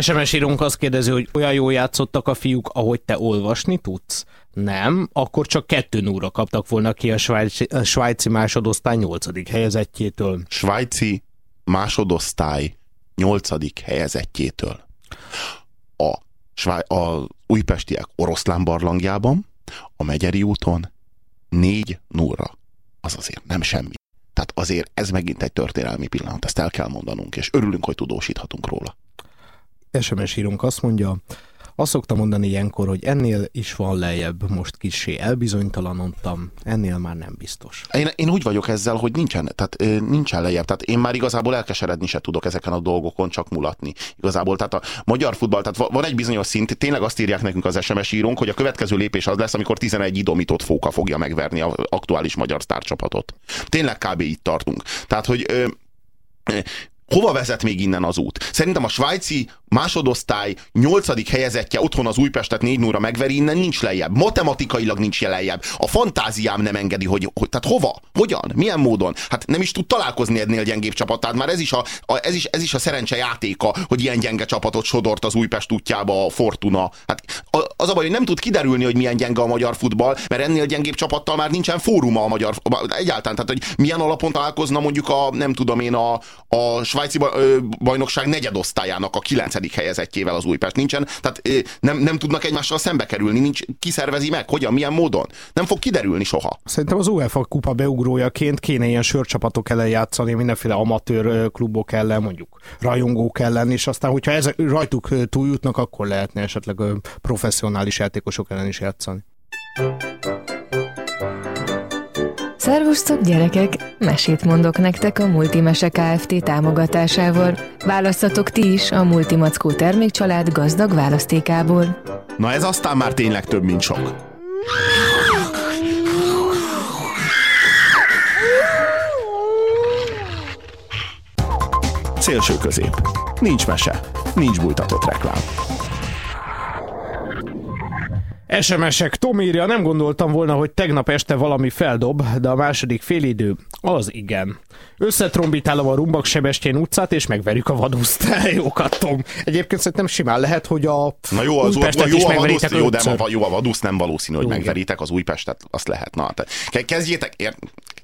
SMS írunk azt kérdezi, hogy olyan jól játszottak a fiúk, ahogy te olvasni tudsz? Nem, akkor csak kettő núra kaptak volna ki a svájci, a svájci másodosztály nyolcadik helyezettjétől. Svájci másodosztály nyolcadik helyezettjétől. A, sváj, a újpestiek oroszlán barlangjában, a Megyeri úton négy núra. Az azért nem semmi. Tehát azért ez megint egy történelmi pillanat, ezt el kell mondanunk, és örülünk, hogy tudósíthatunk róla. SMS írunk azt mondja, Azt szoktam mondani ilyenkor, hogy ennél is van lejjebb, most kissé elbizonytalanodtam, ennél már nem biztos. Én, én úgy vagyok ezzel, hogy nincsen, tehát nincsen lejjebb. Tehát én már igazából elkeseredni se tudok ezeken a dolgokon, csak mulatni. Igazából, tehát a magyar futball, tehát va- van egy bizonyos szint, tényleg azt írják nekünk az SMS írónk, hogy a következő lépés az lesz, amikor 11 idomított fóka fogja megverni az aktuális magyar sztárcsapatot. Tényleg kb. itt tartunk. Tehát, hogy ö, ö, Hova vezet még innen az út? Szerintem a svájci másodosztály nyolcadik helyezettje otthon az Újpestet 4 0 megveri, innen nincs lejjebb. Matematikailag nincs lejjebb. A fantáziám nem engedi, hogy, hogy tehát hova? Hogyan? Milyen módon? Hát nem is tud találkozni ennél gyengébb csapat. Tehát már ez is a, a, ez is, ez is a szerencse játéka, hogy ilyen gyenge csapatot sodort az Újpest útjába a Fortuna. Hát az a baj, hogy nem tud kiderülni, hogy milyen gyenge a magyar futball, mert ennél gyengébb csapattal már nincsen fóruma a magyar egyáltalán. Tehát, hogy milyen alapon találkozna mondjuk a, nem tudom én, a, a svájci bajnokság negyedosztályának a kilencedik helyezettjével az Újpest nincsen, tehát nem, nem tudnak egymással szembe kerülni, nincs, kiszervezi meg, hogyan, milyen módon. Nem fog kiderülni soha. Szerintem az UEFA kupa beugrójaként kéne ilyen sörcsapatok ellen játszani, mindenféle amatőr klubok ellen, mondjuk rajongók ellen, és aztán, hogyha ez, rajtuk túljutnak, akkor lehetne esetleg professzionális játékosok ellen is játszani. Szervusztok gyerekek! Mesét mondok nektek a Multimese Kft. támogatásával. Választatok ti is a Multimackó termékcsalád gazdag választékából. Na ez aztán már tényleg több, mint sok. Szélső közép. Nincs mese. Nincs bújtatott reklám. SMS-ek, Tom írja, nem gondoltam volna, hogy tegnap este valami feldob, de a második félidő, az igen. Összetrombitálom a Rumbak Sebestyén utcát, és megverjük a vaduszt. Jókat, Tom. Egyébként szerintem simán lehet, hogy a Na jó, az Újpestet jó is a vaduszt, jó, de a, jó a vaduszt nem valószínű, hogy Jó, megveritek az Újpestet, azt lehet. Na, ke- kezdjétek, ér,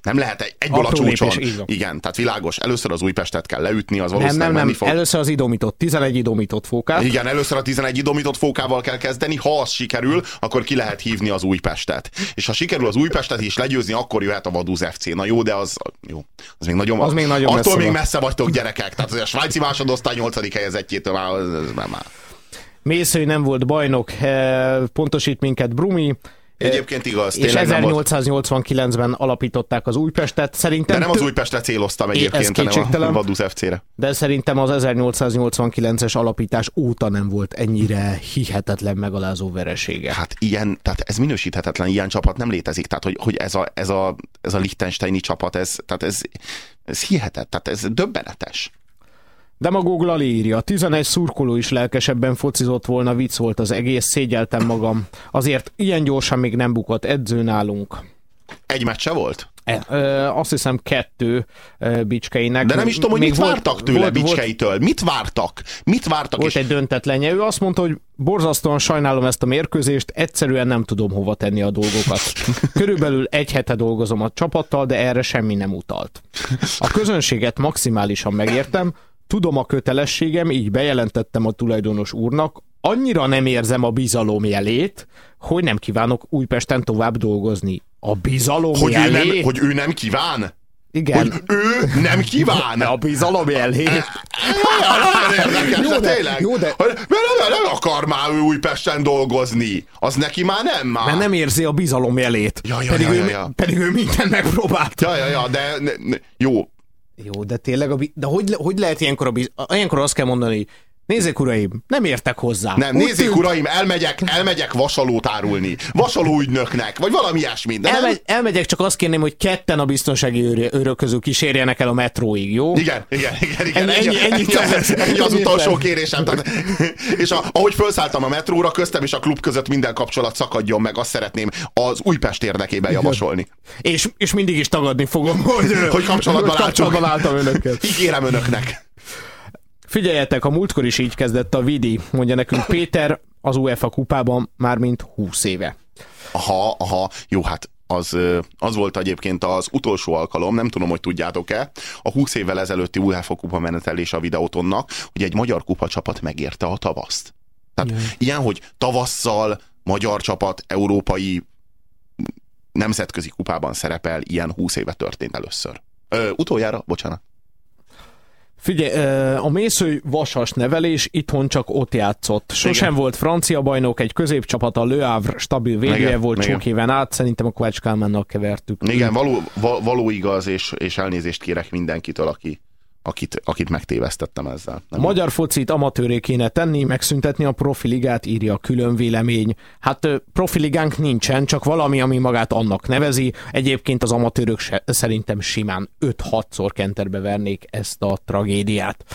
nem lehet egy, egyből a Apró csúcson. lépés. Igen, tehát világos, először az Újpestet kell leütni, az Nem, valószínűleg nem, menni nem. fog. Először az idomított, 11 idomított fókát. Igen, először a 11 idomított fókával kell kezdeni, ha az sikerül, akkor ki lehet hívni az Újpestet. És ha sikerül az Újpestet is legyőzni, akkor jöhet a Vaduz FC. Na jó, de az jó. Az még nagyon, Az még nagyon attól messze még van. messze vagytok gyerekek. Tehát az a svájci másodosztály 8. helyezettjétől már, már. Mészői nem volt bajnok, eh, pontosít minket Brumi. Egyébként igaz, És tényleg nem volt. 1889-ben alapították az Újpestet. Szerintem De nem az Újpestre céloztam egyébként, hanem a. Vaduz FC-re. De szerintem az 1889-es alapítás óta nem volt ennyire hihetetlen megalázó veresége. Hát ilyen, tehát ez minősíthetetlen, ilyen csapat nem létezik. Tehát, hogy, hogy ez, a, ez, a, ez a Liechtensteini csapat, ez, tehát ez, ez hihetet, tehát ez döbbenetes. Demagóg Lali írja, 11 szurkoló is lelkesebben focizott volna, vicc volt az egész, szégyeltem magam. Azért ilyen gyorsan még nem bukott edző nálunk. Egy meccse volt? E, ö, azt hiszem kettő ö, bicskeinek. De nem is tudom, hogy mit volt- vártak tőle volt- volt- Bicskeitől. Mit vártak? Mit vártak? Volt és egy döntetlenje. Ő azt mondta, hogy borzasztóan sajnálom ezt a mérkőzést, egyszerűen nem tudom hova tenni a dolgokat. Körülbelül egy hete dolgozom a csapattal, de erre semmi nem utalt. A közönséget maximálisan megértem, tudom a kötelességem, így bejelentettem a tulajdonos úrnak, annyira nem érzem a bizalom jelét, hogy nem kívánok Újpesten tovább dolgozni. A bizalom hogy, ő jelét? nem, hogy ő nem kíván? Igen. Hogy ő nem kíván? A bizalom jelét. Nagyon érdekes, Jó, de tényleg. jó, de- Hogy- Mert nem, nem akar már ő Újpesten dolgozni. Az neki már nem már. Mert nem érzi a bizalom jelét. Ja, ja, pedig, ja, ő, ja, ja. pedig ő mindent megpróbált. Ja, ja, ja, de ne, ne, jó. Jó, de tényleg, a, de hogy, le- hogy lehet ilyenkor, a ilyenkor azt kell mondani, nézzék uraim, nem értek hozzá. Nem, Úgy nézzék, tűnt- uraim, elmegyek, elmegyek vasalót árulni. Vasaló ügynöknek, vagy valami ilyesmi. De nem, Elmegy, elmegyek, csak azt kérném, hogy ketten a biztonsági őr, őrök közül kísérjenek el a metróig, jó? Igen, igen, igen, igen. Ennyi- ennyi- ennyi, az, ennyi az Ennyit utolsó lehet. kérésem. Tehát, és a, ahogy felszálltam a metróra, köztem és a klub között minden kapcsolat szakadjon meg, azt szeretném az Újpest érdekében javasolni. És, és mindig is tagadni fogom, hogy, Hogy kapcsolatban hogy kapcsolatban álltam önökkel. Ígérem önöknek. Figyeljetek, a múltkor is így kezdett a Vidi, mondja nekünk Péter az UEFA kupában már mint 20 éve. Aha, aha, jó, hát az, az volt egyébként az utolsó alkalom, nem tudom, hogy tudjátok-e, a 20 évvel ezelőtti UEFA kupa menetelés a videótonnak, hogy egy magyar kupa csapat megérte a tavaszt. Tehát Jaj. ilyen, hogy tavasszal magyar csapat európai nemzetközi kupában szerepel, ilyen 20 éve történt először. Ö, utoljára, bocsánat. Figyelj, a mészői vasas nevelés itthon csak ott játszott. Sosem Igen. volt francia bajnok, egy középcsapat, a Le Havre stabil védője Igen, volt igen. sok éven át, szerintem a Kovács Kálmánnal kevertük. Igen, való, va- való igaz, és, és elnézést kérek mindenkitől, aki, akit, akit megtévesztettem ezzel. A magyar focit amatőré kéne tenni, megszüntetni a profiligát, írja a külön vélemény. Hát profiligánk nincsen, csak valami, ami magát annak nevezi. Egyébként az amatőrök se, szerintem simán 5-6-szor kenterbe vernék ezt a tragédiát.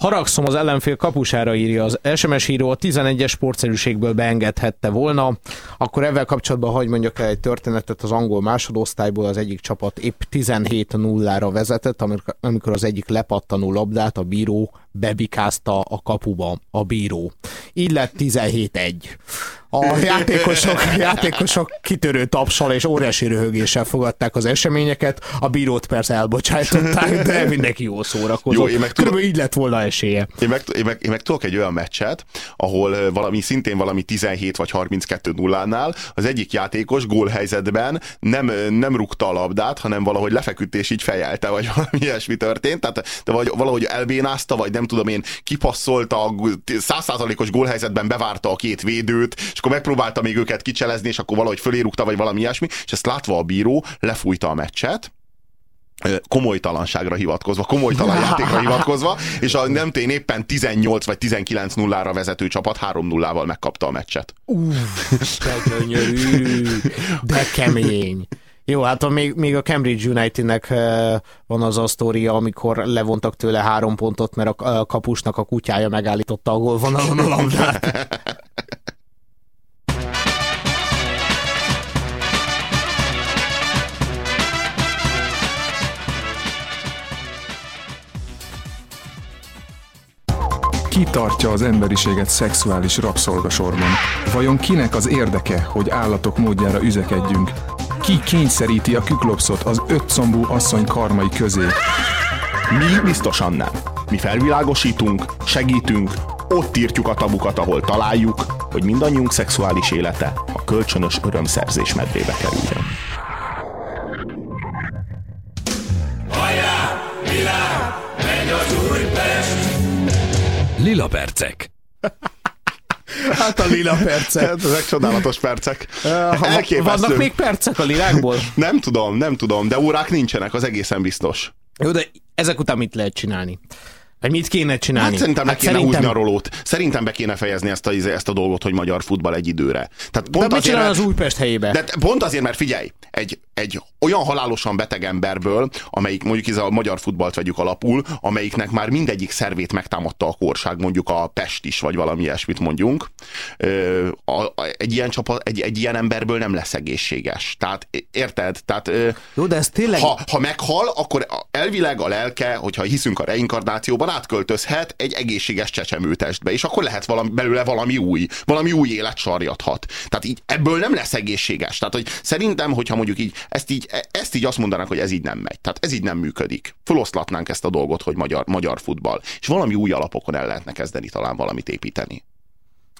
Haragszom az ellenfél kapusára írja az SMS író, a 11-es sportszerűségből beengedhette volna. Akkor ezzel kapcsolatban hagy mondjak el egy történetet az angol másodosztályból, az egyik csapat épp 17-0-ra vezetett, amikor- az egyik lepattanó labdát a bíró bebikázta a kapuba a bíró. Így lett 17-1. A játékosok, játékosok kitörő tapsal és óriási röhögéssel fogadták az eseményeket, a bírót persze elbocsájtották, de mindenki jól szórakozott. Jó, én meg Körülbelül így lett volna esélye. Én meg, én, meg, én meg tudok egy olyan meccset, ahol valami szintén valami 17 vagy 32 nullánál az egyik játékos gólhelyzetben nem, nem rúgta a labdát, hanem valahogy lefeküdt és így fejelte, vagy valami ilyesmi történt, tehát de vagy valahogy elbénázta, vagy nem tudom én, kipasszolta, százszázalékos gólhelyzetben bevárta a két védőt, és akkor megpróbálta még őket kicselezni, és akkor valahogy fölérúgta, vagy valami ilyesmi, és ezt látva a bíró lefújta a meccset, komolytalanságra hivatkozva, komolytalan játékra hivatkozva, és a nem tény éppen 18 vagy 19 nullára vezető csapat 3 nullával megkapta a meccset. De gyönyörű, de kemény. Jó, hát a, még, még a Cambridge Unitednek eh, van az a sztória, amikor levontak tőle három pontot, mert a, a kapusnak a kutyája megállította a gólvonalon a labdát. Ki tartja az emberiséget szexuális rabszolgasorban? Vajon kinek az érdeke, hogy állatok módjára üzekedjünk? Ki kényszeríti a küklopszot az ötcombú asszony karmai közé? Mi biztosan nem. Mi felvilágosítunk, segítünk, ott írtjuk a tabukat, ahol találjuk, hogy mindannyiunk szexuális élete a kölcsönös örömszerzés medrébe kerüljön. Lila percek. Hát a lila percek. Ezek csodálatos percek. Elképesztő. Vannak még percek a lirákból? Nem tudom, nem tudom, de órák nincsenek, az egészen biztos. Jó, de ezek után mit lehet csinálni? Vagy mit kéne csinálni? Hát szerintem le hát kéne húzni a rolót. Szerintem be kéne fejezni ezt a, ezt a dolgot, hogy magyar futball egy időre. Tehát De pont mit azért, csinál mert, az Újpest helyébe? de pont azért, mert figyelj, egy, egy olyan halálosan beteg emberből, amelyik mondjuk ez a magyar futballt vegyük alapul, amelyiknek már mindegyik szervét megtámadta a korság, mondjuk a Pest is, vagy valami ilyesmit mondjunk. Ö, a, a, egy, ilyen csapat, egy, egy ilyen emberből nem lesz egészséges. Tehát érted? Tehát ö, Jó, de ez tényleg... ha, ha meghal, akkor elvileg a lelke, hogyha hiszünk a reinkarnációban, átköltözhet egy egészséges csecsemőtestbe, és akkor lehet valami, belőle valami új, valami új élet sarjadhat. Tehát így ebből nem lesz egészséges. Tehát, hogy szerintem, hogyha mondjuk így ezt így, ezt így azt mondanánk, hogy ez így nem megy. Tehát ez így nem működik. Föloszlatnánk ezt a dolgot, hogy magyar, magyar futball. És valami új alapokon el lehetne kezdeni talán valamit építeni.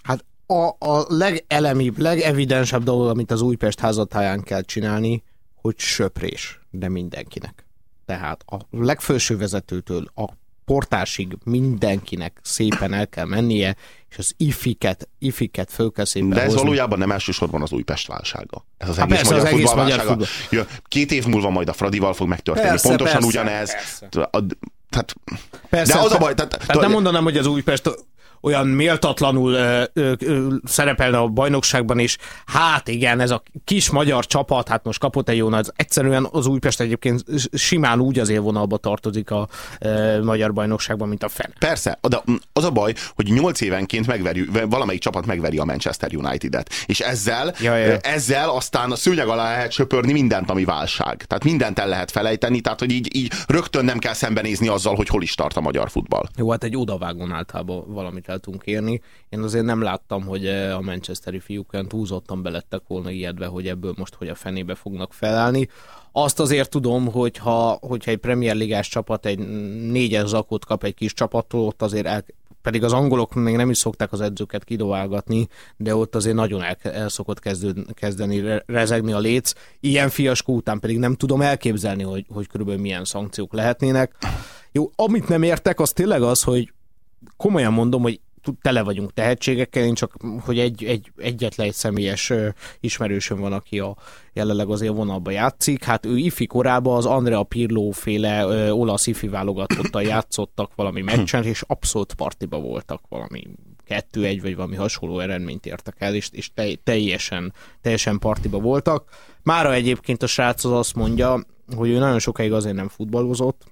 Hát a, a legelemibb, legevidensebb dolog, amit az Újpest házatáján kell csinálni, hogy söprés, de mindenkinek. Tehát a legfelső vezetőtől a portásig mindenkinek szépen el kell mennie, és az ifiket, ifiket föl kell szépen De ez hozni. valójában nem elsősorban az Újpest válsága. Ez az Há, egész persze, magyar az egész magyar válsága. Jö, Két év múlva majd a Fradival fog megtörténni. Persze, Pontosan persze, ugyanez. persze. A, tehát, Persze, de az a baj, tehát, Tehát nem mondanám, hogy az Újpest olyan méltatlanul ö, ö, ö, szerepelne a bajnokságban, és hát igen, ez a kis magyar csapat, hát most kapott egy jó nagy, egyszerűen az Újpest egyébként simán úgy az élvonalba tartozik a ö, magyar bajnokságban, mint a fene. Persze, de az a baj, hogy nyolc évenként megveri, valamelyik csapat megveri a Manchester United-et. És ezzel, Ja, ja. ezzel aztán a szőnyeg alá lehet söpörni mindent, ami válság. Tehát mindent el lehet felejteni, tehát hogy így, így rögtön nem kell szembenézni azzal, hogy hol is tart a magyar futball. Jó, hát egy odavágón általában valamit tudunk érni. Én azért nem láttam, hogy eh, a manchesteri fiúk olyan túlzottan belettek volna ijedve, hogy ebből most hogy a fenébe fognak felállni. Azt azért tudom, hogy ha, hogyha egy Premier Ligás csapat egy négyes zakót kap egy kis csapattól, ott azért el, pedig az angolok még nem is szokták az edzőket kidoválgatni, de ott azért nagyon el, el szokott kezdődni, kezdeni re- rezegni a léc. Ilyen fiaskó után pedig nem tudom elképzelni, hogy, hogy körülbelül milyen szankciók lehetnének. Jó, amit nem értek, az tényleg az, hogy komolyan mondom, hogy tele vagyunk tehetségekkel, én csak, hogy egy, egy egyetlen egy személyes ismerősöm van, aki a jelenleg az élvonalban játszik. Hát ő ifi korában az Andrea Pirlo féle olasz ifi válogatottal játszottak valami meccsen, és abszolút partiba voltak valami kettő-egy, vagy valami hasonló eredményt értek el, és, és te, teljesen, teljesen partiba voltak. Mára egyébként a srác az azt mondja, hogy ő nagyon sokáig azért nem futballozott,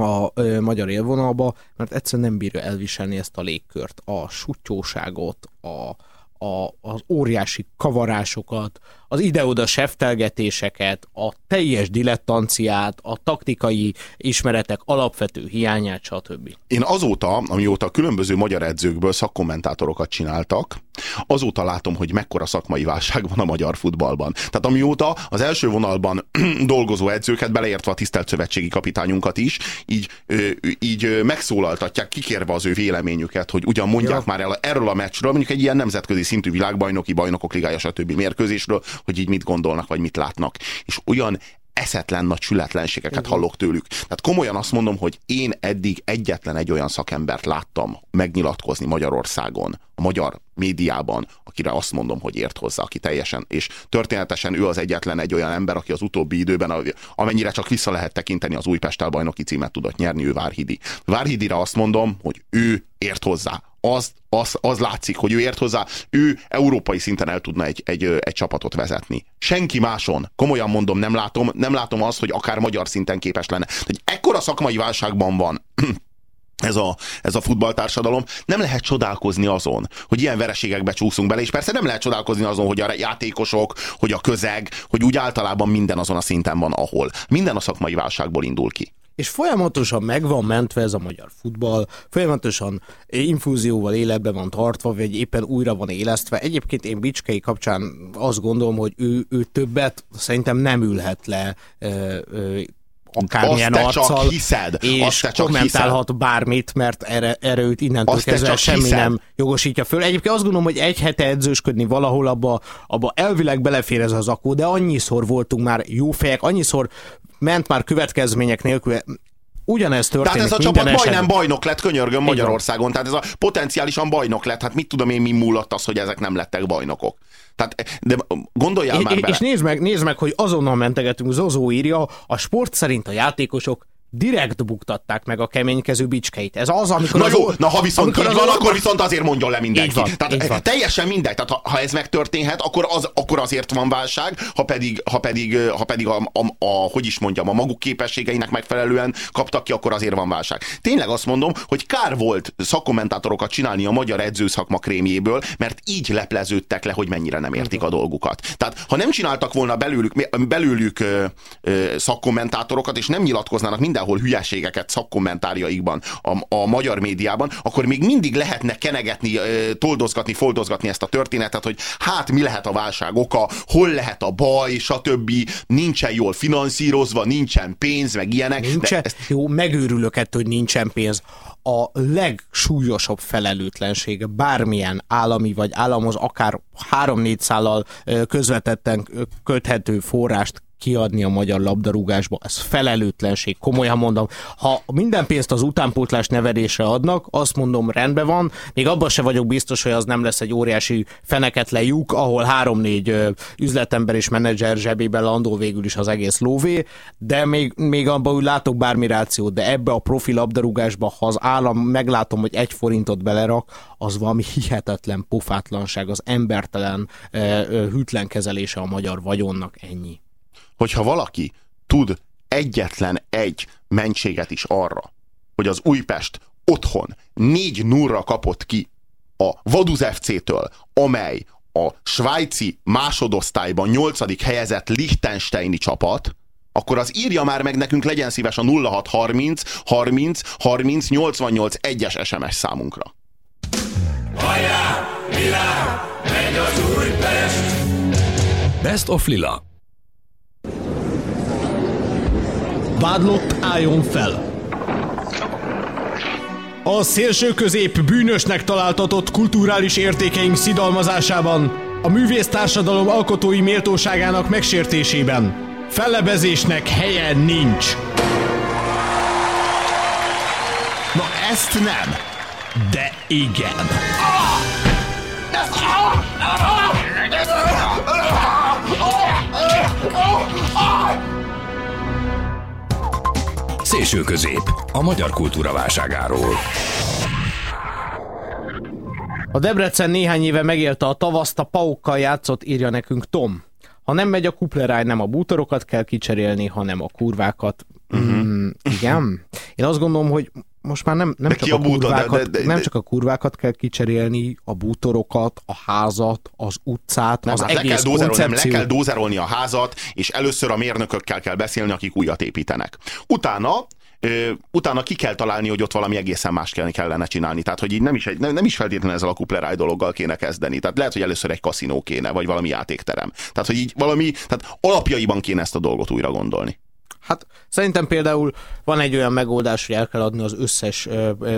a ö, magyar élvonalba, mert egyszerűen nem bírja elviselni ezt a légkört, a sutyóságot, a, a, az óriási kavarásokat, az ide-oda seftelgetéseket, a teljes dilettanciát, a taktikai ismeretek alapvető hiányát, stb. Én azóta, amióta különböző magyar edzőkből szakkommentátorokat csináltak, azóta látom, hogy mekkora szakmai válság van a magyar futballban. Tehát amióta az első vonalban dolgozó edzőket, beleértve a tisztelt szövetségi kapitányunkat is, így, így megszólaltatják, kikérve az ő véleményüket, hogy ugyan mondják Ja. már el erről a meccsről, mondjuk egy ilyen nemzetközi szintű világbajnoki, bajnokok ligája, stb. mérkőzésről, hogy így mit gondolnak, vagy mit látnak. És olyan eszetlen nagy sületlenségeket hallok tőlük. Tehát komolyan azt mondom, hogy én eddig egyetlen egy olyan szakembert láttam megnyilatkozni Magyarországon, a magyar médiában, akire azt mondom, hogy ért hozzá, aki teljesen, és történetesen ő az egyetlen egy olyan ember, aki az utóbbi időben, amennyire csak vissza lehet tekinteni, az Újpest bajnoki címet tudott nyerni, ő Várhidi. Várhidira azt mondom, hogy ő ért hozzá. Az, az, az látszik, hogy ő ért hozzá, ő európai szinten el tudna egy, egy, egy csapatot vezetni. Senki máson, komolyan mondom, nem látom, nem látom azt, hogy akár magyar szinten képes lenne. Hogy ekkora szakmai válságban van ez a, ez a futballtársadalom, nem lehet csodálkozni azon, hogy ilyen vereségekbe csúszunk bele, és persze nem lehet csodálkozni azon, hogy a játékosok, hogy a közeg, hogy úgy általában minden azon a szinten van, ahol. Minden a szakmai válságból indul ki. És folyamatosan meg van mentve ez a magyar futball, folyamatosan infúzióval életbe van tartva, vagy éppen újra van élesztve. Egyébként én Bicskei kapcsán azt gondolom, hogy ő, ő többet szerintem nem ülhet le ö, ö, akármilyen Azt te csak arccal, hiszed, és azt te csak kommentálhat bármit, mert erre, erre őt innentől Azt kezdve semmi hiszed. nem jogosítja föl. Egyébként azt gondolom, hogy egy hete edzősködni valahol abba, abba elvileg belefér ez az akó, de annyiszor voltunk már jó fejek, annyiszor ment már következmények nélkül. Ugyanez történik Tehát ez a csapat majdnem esetben. bajnok lett könyörgön Magyarországon. Tehát ez a potenciálisan bajnok lett. Hát mit tudom én, mi múlott az, hogy ezek nem lettek bajnokok. Tehát, de gondoljál És, már és, bele. és nézd meg, nézd meg, hogy azonnal mentegetünk, Zozó írja, a sport szerint a játékosok direkt buktatták meg a keménykező bicskeit. Ez az, amikor Na az, jó, na ha viszont amikor így az van, Orbán- akkor viszont azért mondjon le mindenki. Így van, Tehát így van. teljesen mindegy. Tehát ha, ha ez megtörténhet, akkor, az, akkor azért van válság, ha pedig, ha pedig, ha pedig a, a, a, hogy is mondjam, a maguk képességeinek megfelelően kaptak ki, akkor azért van válság. Tényleg azt mondom, hogy kár volt szakkommentátorokat csinálni a magyar edzőszakma krémjéből, mert így lepleződtek le, hogy mennyire nem értik a dolgukat. Tehát ha nem csináltak volna belőlük, belőlük ö, ö, szakkommentátorokat, és nem nyilatkoznának mindenhol hülyeségeket szakkommentárjaikban a, a magyar médiában, akkor még mindig lehetne kenegetni, toldozgatni, foldozgatni ezt a történetet, hogy hát mi lehet a válság oka, hol lehet a baj, stb. Nincsen jól finanszírozva, nincsen pénz, meg ilyenek. Nincsen, De ezt, jó, megőrülök ettől, hogy nincsen pénz. A legsúlyosabb felelőtlenség bármilyen állami vagy államhoz akár három-négy szállal közvetetten köthető forrást kiadni a magyar labdarúgásba. Ez felelőtlenség, komolyan mondom. Ha minden pénzt az utánpótlás nevedésre adnak, azt mondom, rendben van, még abban se vagyok biztos, hogy az nem lesz egy óriási feneketlen lyuk, ahol három-négy üzletember és menedzser zsebében landol végül is az egész lóvé, de még, még abban úgy látok bármi rációt, de ebbe a profi labdarúgásba, ha az állam meglátom, hogy egy forintot belerak, az valami hihetetlen pofátlanság, az embertelen, hűtlen kezelése a magyar vagyonnak, ennyi. Hogyha valaki tud egyetlen egy mentséget is arra, hogy az Újpest otthon 4 0 kapott ki a Vaduz FC-től, amely a svájci másodosztályban 8. helyezett Liechtensteini csapat, akkor az írja már meg nekünk, legyen szíves a 0630 30 30 88 1-es SMS számunkra. Best of Lila. Vádlott álljon fel! A szélső közép bűnösnek találtatott kulturális értékeink szidalmazásában, a művész társadalom alkotói méltóságának megsértésében fellebezésnek helye nincs. Na ezt nem! De igen. Szélső közép. A magyar kultúra válságáról. A Debrecen néhány éve megélte a tavaszt, a paukkal játszott, írja nekünk Tom. Ha nem megy a kupleráj, nem a bútorokat kell kicserélni, hanem a kurvákat. Mm, igen. Én azt gondolom, hogy most már nem, nem, De csak a, bútor? De- kurvákat, de- de- nem csak a kurvákat kell kicserélni, a bútorokat, a házat, az utcát, Nem, az hát le kell, egész nem, le kell dózerolni a házat, és először a mérnökökkel kell beszélni, akik újat építenek. Utána Ö, utána ki kell találni, hogy ott valami egészen más kell- kellene csinálni. Tehát, hogy így nem is, egy, nem, nem is feltétlenül ezzel a kupleráj dologgal kéne kezdeni. Tehát lehet, hogy először egy kaszinó kéne, vagy valami játékterem. Tehát, hogy így valami, tehát alapjaiban kéne ezt a dolgot újra gondolni. Hát szerintem például van egy olyan megoldás, hogy el kell adni az összes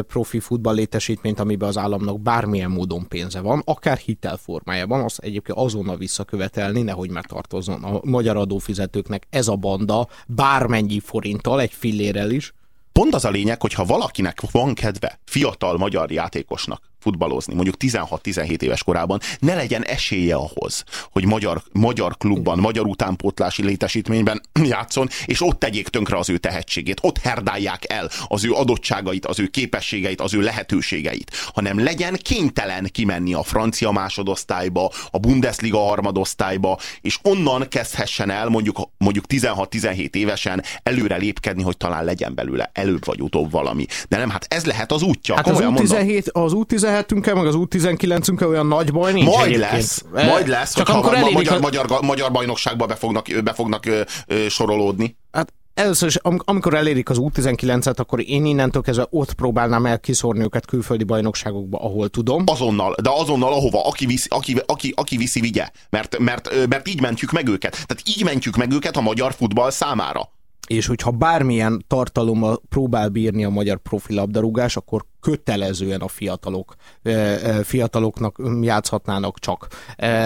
profi futball létesítményt, amiben az államnak bármilyen módon pénze van, akár hitel formájában, azt egyébként azonnal visszakövetelni, nehogy már tartozzon a magyar adófizetőknek ez a banda bármennyi forinttal, egy fillérrel is. Pont az a lényeg, hogy ha valakinek van kedve fiatal magyar játékosnak futballozni, mondjuk 16-17 éves korában, ne legyen esélye ahhoz, hogy magyar, magyar klubban, magyar utánpótlási létesítményben játszon, és ott tegyék tönkre az ő tehetségét, ott herdálják el az ő adottságait, az ő képességeit, az ő lehetőségeit, hanem legyen kénytelen kimenni a francia másodosztályba, a Bundesliga harmadosztályba, és onnan kezdhessen el mondjuk, mondjuk 16-17 évesen előre lépkedni, hogy talán legyen belőle előbb vagy utóbb valami. De nem, hát ez lehet az útja. Hát az komolyan mondom. U17, U17-ünkkel, meg az U19-ünkkel olyan nagy baj nincs Majd egyébként. lesz, Eh, majd lesz, Csak amikor elérik magyar, a... magyar, magyar bajnokságba be fognak, be fognak ö, ö, sorolódni. Hát először is, am- amikor elérik az U19-et, akkor én innentől kezdve ott próbálnám el kiszórni őket külföldi bajnokságokba, ahol tudom. Azonnal, de azonnal ahova, aki viszi, aki, aki, aki viszi vigye. Mert, mert, mert így mentjük meg őket. Tehát így mentjük meg őket a magyar futball számára. És hogyha bármilyen tartalommal próbál bírni a magyar profi labdarúgás, akkor kötelezően a fiatalok, fiataloknak játszhatnának csak.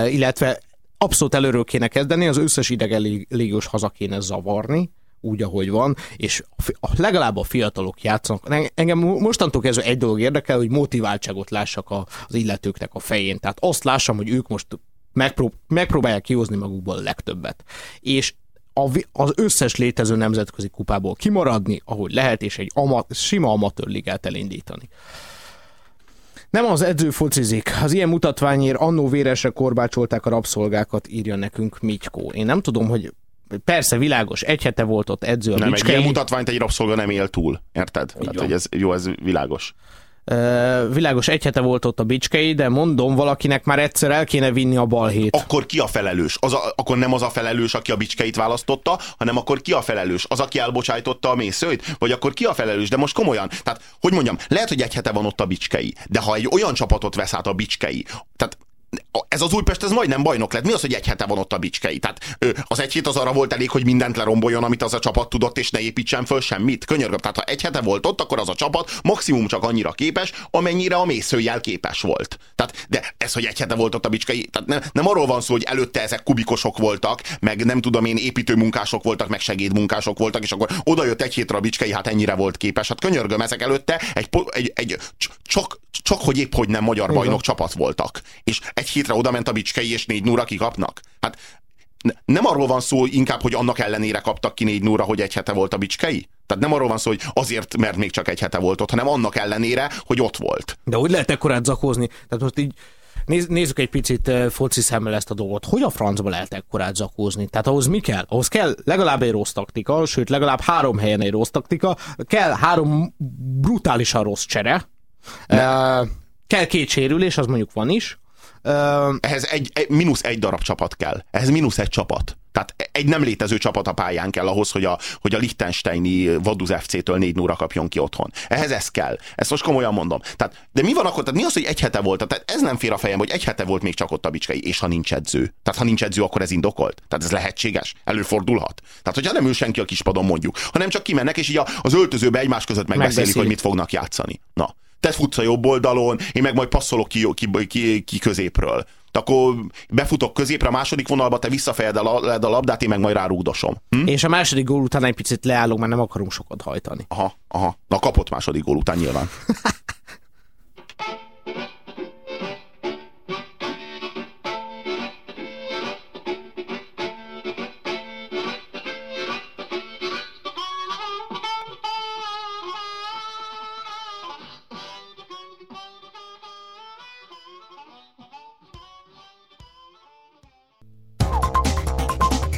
Illetve abszolút előről kéne kezdeni, az összes idegen lég- légiós haza kéne zavarni, úgy, ahogy van, és a legalább a fiatalok játszanak. En- Engem mo- mostantól kezdve egy dolog érdekel, hogy motiváltságot lássak a, az illetőknek a fején. Tehát azt lássam, hogy ők most megprób- megpróbálják kihozni magukból a legtöbbet. És a, az összes létező nemzetközi kupából kimaradni, ahogy lehet, és egy ama, sima amatőr ligát elindítani. Nem az edző focizik. Az ilyen mutatványért annó véresre korbácsolták a rabszolgákat, írja nekünk Mitykó. Én nem tudom, hogy persze világos, egy hete volt ott edző a nem, egy Bicskei. ilyen mutatványt egy rabszolga nem él túl. Érted? Tehát, van. hogy ez, jó, ez világos. Világos, egy hete volt ott a Bicskei, de mondom, valakinek már egyszer el kéne vinni a balhét. Akkor ki a felelős? Az a, akkor nem az a felelős, aki a bicskeit választotta, hanem akkor ki a felelős? Az, aki elbocsájtotta a mészőit? Vagy akkor ki a felelős? De most komolyan, tehát, hogy mondjam, lehet, hogy egy hete van ott a bicskei, de ha egy olyan csapatot vesz át a bicskei, tehát ez az Újpest, ez majdnem bajnok lett. Mi az, hogy egy hete van ott a bicskei? Tehát az egy hét az arra volt elég, hogy mindent leromboljon, amit az a csapat tudott, és ne építsen föl semmit. Könyörgöm. Tehát ha egy hete volt ott, akkor az a csapat maximum csak annyira képes, amennyire a mészőjel képes volt. Tehát, de ez, hogy egy hete volt ott a bicskei, tehát nem, nem arról van szó, hogy előtte ezek kubikosok voltak, meg nem tudom én, építőmunkások voltak, meg segédmunkások voltak, és akkor oda jött egy hétre a bicskei, hát ennyire volt képes. Hát könyörgöm, ezek előtte egy, egy, egy cs- csak, csak hogy épp hogy nem magyar bajnok csapat voltak. És egy hétre oda ment a bicskei, és négy núra kikapnak. Hát ne- nem arról van szó inkább, hogy annak ellenére kaptak ki négy núra, hogy egy hete volt a bicskei? Tehát nem arról van szó, hogy azért, mert még csak egy hete volt ott, hanem annak ellenére, hogy ott volt. De hogy lehet ekkorát zakózni? Tehát most így néz, nézzük egy picit eh, foci szemmel ezt a dolgot. Hogy a francba lehet ekkorát zakózni? Tehát ahhoz mi kell? Ahhoz kell legalább egy rossz taktika, sőt legalább három helyen egy rossz taktika, kell három brutálisan rossz csere, uh, kell két sérülés, az mondjuk van is, Ehhez egy, egy, mínusz egy darab csapat kell. Ehhez mínusz egy csapat. Tehát egy nem létező csapat a pályán kell ahhoz, hogy a, hogy a Liechtensteini Vaduz FC-től négy nóra kapjon ki otthon. Ehhez ez kell. Ezt most komolyan mondom. Tehát, de mi van akkor? Tehát mi az, hogy egy hete volt? Tehát ez nem fér a fejem, hogy egy hete volt még csak ott a bicskei, és ha nincs edző. Tehát ha nincs edző, akkor ez indokolt. Tehát ez lehetséges. Előfordulhat. Tehát, hogyha nem ül senki a kispadon mondjuk, hanem csak kimennek, és így az öltözőbe egymás között megbeszélik, Megbeszélik. hogy mit fognak játszani. Na, te futsz a jobb oldalon, én meg majd passzolok ki, ki, ki, ki középről. Akkor befutok középre, a második vonalba, te visszafejed a, a labdát, én meg majd rárúgdosom. Hm? És a második gól után egy picit leállunk, mert nem akarunk sokat hajtani. Aha, aha. Na kapott második gól után nyilván.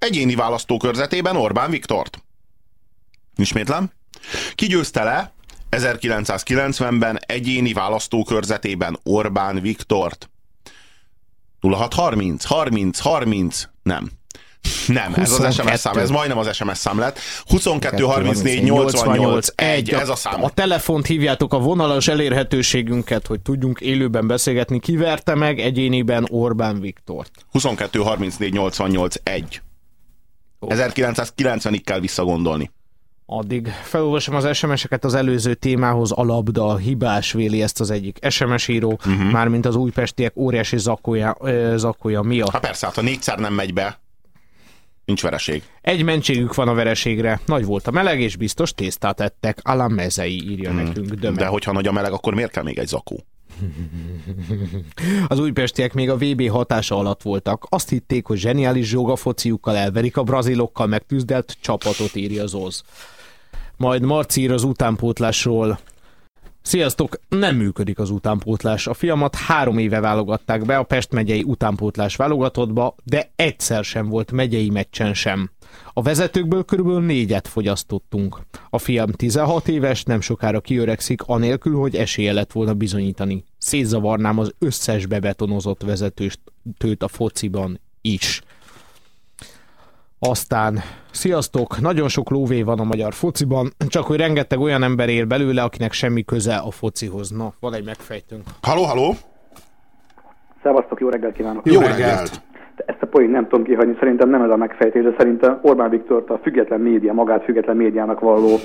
egyéni választókörzetében Orbán Viktort? Ismétlem. Ki győzte le 1990-ben egyéni választókörzetében Orbán Viktort? 0630, 30, 30, nem. Nem, ez az 22. SMS szám, ez majdnem az SMS szám lett. 22, 34, 88, 1, ez a szám. A telefont hívjátok a vonalas elérhetőségünket, hogy tudjunk élőben beszélgetni. Kiverte meg egyéniben Orbán Viktort. 22, 34, 88, 1. 1990-ig kell visszagondolni. Addig felolvasom az SMS-eket az előző témához, a labda hibás véli ezt az egyik SMS író, uh-huh. mármint az újpestiek óriási zakója, ö, zakója miatt. Hát persze, hát ha négyszer nem megy be, nincs vereség. Egy mentségük van a vereségre. Nagy volt a meleg, és biztos tésztát ettek. Alan Mezei írja hmm. nekünk. Döme. De hogyha nagy a meleg, akkor miért kell még egy zakó? Az újpestiek még a VB hatása alatt voltak. Azt hitték, hogy zseniális zsógafociukkal elverik a brazilokkal megtűzdelt csapatot, írja Zoz. Majd Marci ír az utánpótlásról. Sziasztok! Nem működik az utánpótlás. A fiamat három éve válogatták be a Pest megyei utánpótlás válogatottba, de egyszer sem volt megyei meccsen sem. A vezetőkből körülbelül négyet fogyasztottunk. A fiam 16 éves, nem sokára kiöregszik, anélkül, hogy esélye lett volna bizonyítani. Szétzavarnám az összes bebetonozott vezetőt a fociban is. Aztán, sziasztok, nagyon sok lóvé van a magyar fociban, csak hogy rengeteg olyan ember ér belőle, akinek semmi köze a focihoz. Na, van egy megfejtünk. Haló, haló! Szevasztok, jó reggelt kívánok! Jó, reggelt! De Ezt a poént nem tudom kihagyni, szerintem nem ez a megfejtés, de szerintem Orbán Viktort a független média, magát független médiának valló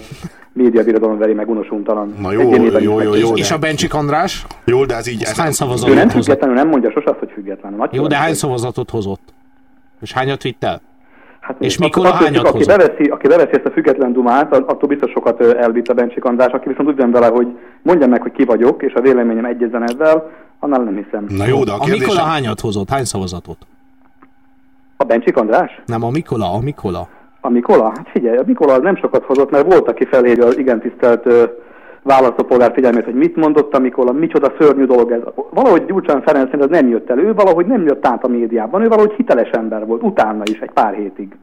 médiabirodalom veri meg unosuntalan. Na jó, jó, jó, meg- jó, És a Bencsik András? jó, de ez így... Ez, Hány Ő szavazatot nem függetlenül nem mondja sose azt, hogy független. Nagy Jó, de hány szavazatot hozott? És hányat vitt el? Hát, És mikor attól hányat aki beveszi, aki beveszi ezt a független dumát, attól biztos sokat elvitt a Bencsik András, aki viszont úgy vele, hogy mondja meg, hogy ki vagyok, és a véleményem egyezzen ezzel, annál nem hiszem. Na jó, de a A Mikola kérdésem... hányat hozott? Hány szavazatot? A Bencsik András? Nem a Mikola, a Mikola. A Mikola? Hát figyelj, a Mikola az nem sokat hozott, mert volt, aki felhívja az igen tisztelt ö, választópolgár figyelmét, hogy mit mondott a Mikola, micsoda szörnyű dolog ez. Valahogy Gyurcsán Ferenc szerint ez nem jött elő, ő valahogy nem jött át a médiában, ő valahogy hiteles ember volt, utána is egy pár hétig.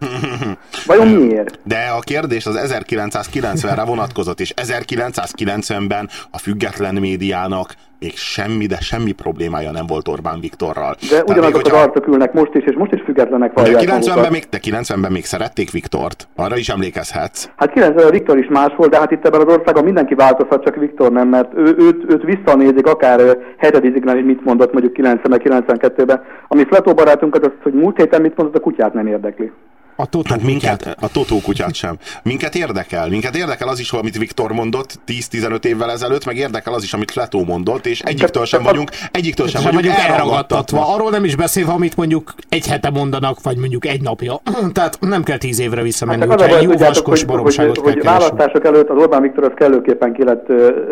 Vajon miért? De a kérdés az 1990-re vonatkozott, és 1990-ben a független médiának még semmi, de semmi problémája nem volt Orbán Viktorral. De ugyanazok az arcok ülnek most is, és most is függetlenek de vallják 90-ben, magukat. még, de 90-ben még szerették Viktort. Arra is emlékezhetsz. Hát 90 Viktor is más volt, de hát itt ebben az országban mindenki változhat, csak Viktor nem, mert ő, őt, őt visszanézik, akár hetedik hogy mit mondott mondjuk 90-92-ben. Ami Fletó barátunkat, az, hogy múlt héten mit mondott, a kutyát nem érdekli. A Totó Hát minket, a Totó kutyát sem. Minket érdekel. Minket érdekel az is, amit Viktor mondott 10-15 évvel ezelőtt, meg érdekel az is, amit Fletó mondott, és egyiktől sem vagyunk, egyiktől sem sem vagyunk vagyunk elragadtatva. Arról nem is beszélve, amit mondjuk egy hete mondanak, vagy mondjuk egy napja. Tehát nem kell tíz évre visszamenni, Hát hogyha egy jó tudjátok, vaskos hogy, baromságot hogy, kell hogy választások előtt az Orbán Viktor az kellőképpen ki lett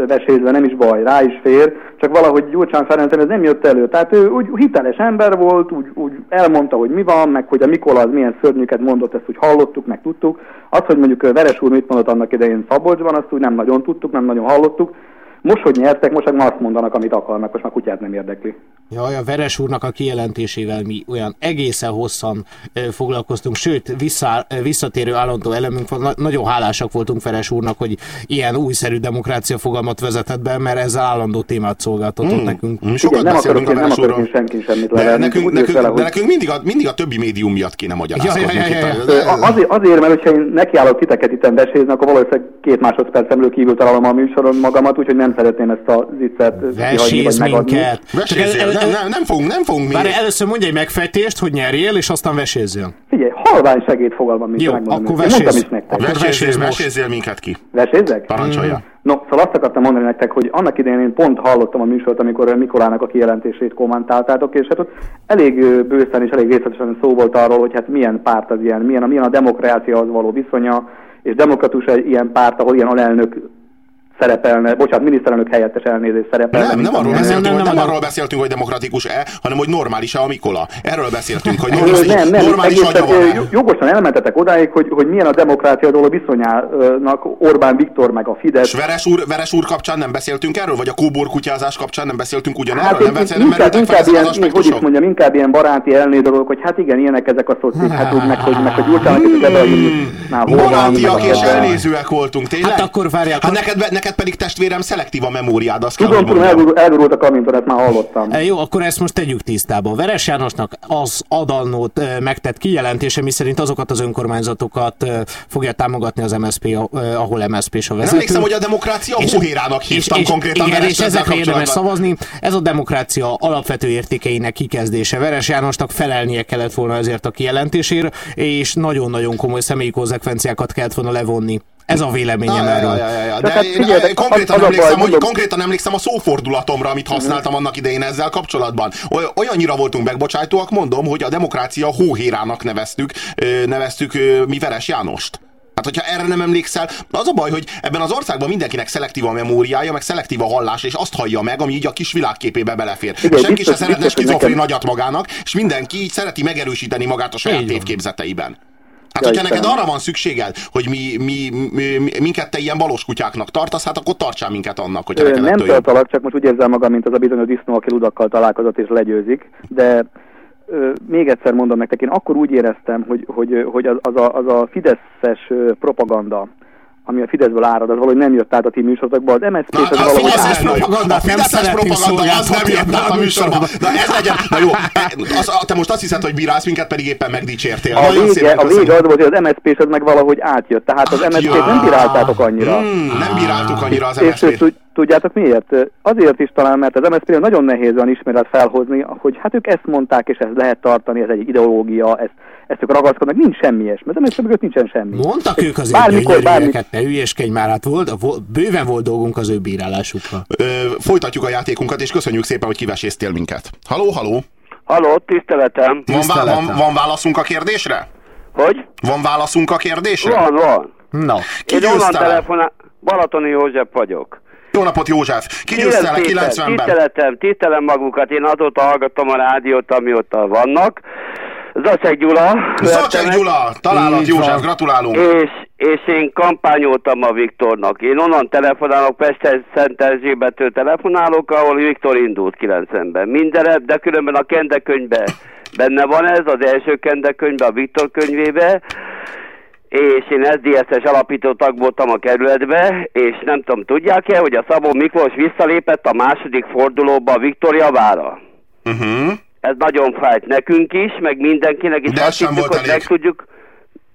vesézve, nem is baj, rá is fér, csak valahogy Gyurcsán Ferencen ez nem jött elő. Tehát ő úgy hiteles ember volt, úgy, úgy elmondta, hogy mi van, meg hogy a Mikola az milyen szörnyűket mondott, ezt úgy hallottuk, meg tudtuk. Az, hogy mondjuk Veres úr mit mondott annak idején Szabolcsban, azt úgy nem nagyon tudtuk, nem nagyon hallottuk. Most, hogy nyertek, most már azt mondanak, amit akarnak, most már kutyát nem érdekli. Jaj, a Veres úrnak a kijelentésével mi olyan egészen hosszan foglalkoztunk, sőt, vissza, visszatérő állandó elemünk van. Na, nagyon hálásak voltunk Veres úrnak, hogy ilyen újszerű demokrácia fogalmat vezetett be, mert ezzel állandó témát szolgáltatott Hmm. nekünk. Mi sokat nem akarok, beszélünk a Veres úrról. senki semmit De leverni. nekünk, nekünk, vele, de nekünk mindig, a, mindig a többi médium miatt kéne magyarázkodnunk. Ja, ja, ja, ja, ja. Azért, azért, mert hogyha én nekiállok titeket itt vesézni, akkor valószínűleg két másodpercemről kívül találom a műsoron magamat, úgyhogy nem szeretném ezt a viccet kihagyni vagy megadni. minket! Nem, nem, nem fogunk, nem fogunk mi. Várj, először mondj egy megfejtést, hogy nyerjél, és aztán vesézzél. Figyelj, halvány segéd fogalmam nincs, Jó, megmondom akkor őszintén. Mondtam veséz. is nektek. Akkor Vesézzél, vesézzél minket ki. Vesézzek? Parancsolja. No, szóval azt akartam mondani nektek, hogy annak idején én pont hallottam a műsort, amikor Mikolának a kijelentését kommentáltátok, és hát ott elég bőszen és elég részletesen szó volt arról, hogy hát milyen párt az ilyen, milyen, milyen a demokráciahoz való viszonya, és demokratus egy ilyen párt, ahol ilyen alelnök szerepelne, bocsánat, miniszterelnök helyettes elnézést szerepelne. Nem, nem arról beszéltünk, nem, hogy, nem, nem nem. arról beszéltünk, hogy demokratikus-e, hanem hogy normális-e a Mikola. Erről beszéltünk, hogy normális, nem, nem, normális egészen, jogosan elmentetek odáig, hogy, hogy milyen a demokrácia dolog viszonyának Orbán Viktor meg a Fidesz. És Veres úr, Veres úr kapcsán nem beszéltünk erről? Vagy a kóbor kutyázás kapcsán nem beszéltünk ugyanerről? Hát nem, én, beszél, nem inkább, inkább, ezek ilyen, az hogy is mondjam, inkább ilyen baráti elné dolgok, hogy hát igen, ilyenek ezek a szocik, úgy meg, hogy, meg, hogy Gyurcsának is ebbe a Barátiak és elnézőek voltunk, tényleg? Hát akkor várják, Hát hogy- neked, neked pedig testvérem szelektív a memóriád, azt kell, Tudom, hogy tudom, elgurult, elgurult a kaminton, ezt már hallottam. E, Jó, akkor ezt most tegyük tisztába. Veres Jánosnak az adannót e, megtett kijelentése, miszerint azokat az önkormányzatokat e, fogja támogatni az MSZP, a- e, ahol MSZP-s a Én vezető. emlékszem, hogy a demokrácia hóhérának hívtam konkrétan igen, Veres és ezekre érdemes szavazni. Ez a demokrácia alapvető értékeinek kikezdése. Veres Jánosnak felelnie kellett volna ezért a kijelentésért, és nagyon-nagyon komoly személyi konzekvenciákat kellett volna levonni. Ez a véleményem Ja, erről. ja, ja, ja, De hát figyeljetek, konkrétan, az- emlékszem, baj, hogy, konkrétan emlékszem a szófordulatomra, amit használtam annak idején ezzel kapcsolatban. Oly- Olyannyira voltunk megbocsájtóak, mondom, hogy a demokrácia hóhérának neveztük, neveztük mi Veres Jánost. Hát, hogyha erre nem emlékszel, az a baj, hogy ebben az országban mindenkinek szelektív a memóriája, meg szelektív a hallás, és azt hallja meg, ami így a kis világképébe belefér. Igen, Senki biztos- se szeretne skizofrén nekem- nagyat magának, és mindenki így szereti megerősíteni magát a saját tévképzeteiben. Hát, Ja, hogyha neked Istenem. arra van szükséged, hogy mi, mi, mi, mi minket te ilyen valós kutyáknak tartasz, hát akkor tartsál minket annak, hogy neked Nem tartalak, csak most úgy érzem magam, mint az a bizonyos disznó, aki ludakkal találkozott és legyőzik, de ö, még egyszer mondom nektek, én akkor úgy éreztem, hogy, hogy, hogy az, az, a, az a fideszes propaganda, ami a Fideszből árad, az valahogy nem jött át a ti műsorokba, az MSZP az a valahogy Fideszes átjött. propagandát a nem Fideszes propaganda az nem jött át a műsorba. Na ez legyen, na jó, e, az, te most azt hiszed, hogy bírálsz minket, pedig éppen megdicsértél. A Nagyon vége, szépen a vége az volt, hogy az MSZP az meg valahogy átjött, tehát az MSZP Átjött. nem bíráltátok annyira. Hmm, nem bíráltuk annyira az És MSZP-t. tud- tudjátok miért? Azért is talán, mert az MSZP nagyon nehéz olyan ismeret felhozni, hogy hát ők ezt mondták, és ezt lehet tartani, ez egy ideológia, ezt, ezt ők ragaszkodnak, nincs semmi ilyesmi. MSZP mögött nincsen semmi. Mondtak ők azért Bármikor, gyönyörűeket, ne hülyeskedj már, hát volt, bőven volt dolgunk az ő bírálásukkal. Ö, Folytatjuk a játékunkat, és köszönjük szépen, hogy kiveséztél minket. Haló, haló. Haló, tiszteletem. Van, vá- van, van válaszunk a kérdésre? Hogy? Van válaszunk a kérdésre? Van, van. Na, Ki Én onnan telefonál... Balatoni József vagyok. Jó napot, József! Ki győzte le Kérem szépen, 90-ben? Tiszteletem, tisztelem magukat. Én azóta hallgatom a rádiót, amióta vannak. Zacek Gyula. Zacek. Gyula! Találat, Így József, van. gratulálunk! És, és én kampányoltam a Viktornak. Én onnan telefonálok, Pest Szent Erzsébetől telefonálok, ahol Viktor indult 90-ben. Mindenre, de különben a kendekönyvben benne van ez, az első kendekönyvben, a Viktor könyvébe, és én SZDSZ-es alapító tag voltam a kerületbe, és nem tudom, tudják-e, hogy a Szabó Miklós visszalépett a második fordulóba a Viktor javára. Uh-huh. Ez nagyon fájt nekünk is, meg mindenkinek, és De azt sem hittük, volt hogy elég. meg tudjuk...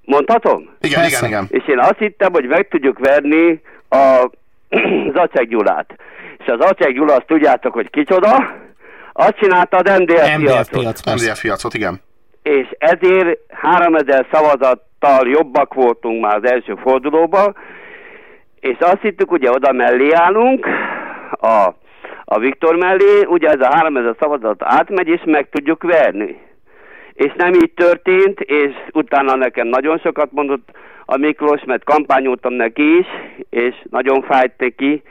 Mondhatom? Igen, Persze. igen, igen. És én azt hittem, hogy meg tudjuk verni a Zacek Gyulát. És az Zacek Gyula, azt tudjátok, hogy kicsoda? Azt csinálta az MDF, MDF piacot. MDF piacot, igen. És ezért 3000 szavazattal jobbak voltunk már az első fordulóban, és azt hittük, ugye oda mellé állunk, a, a Viktor mellé, ugye ez a 3000 szavazat átmegy, és meg tudjuk verni. És nem így történt, és utána nekem nagyon sokat mondott a Miklós, mert kampányoltam neki is, és nagyon fájt neki,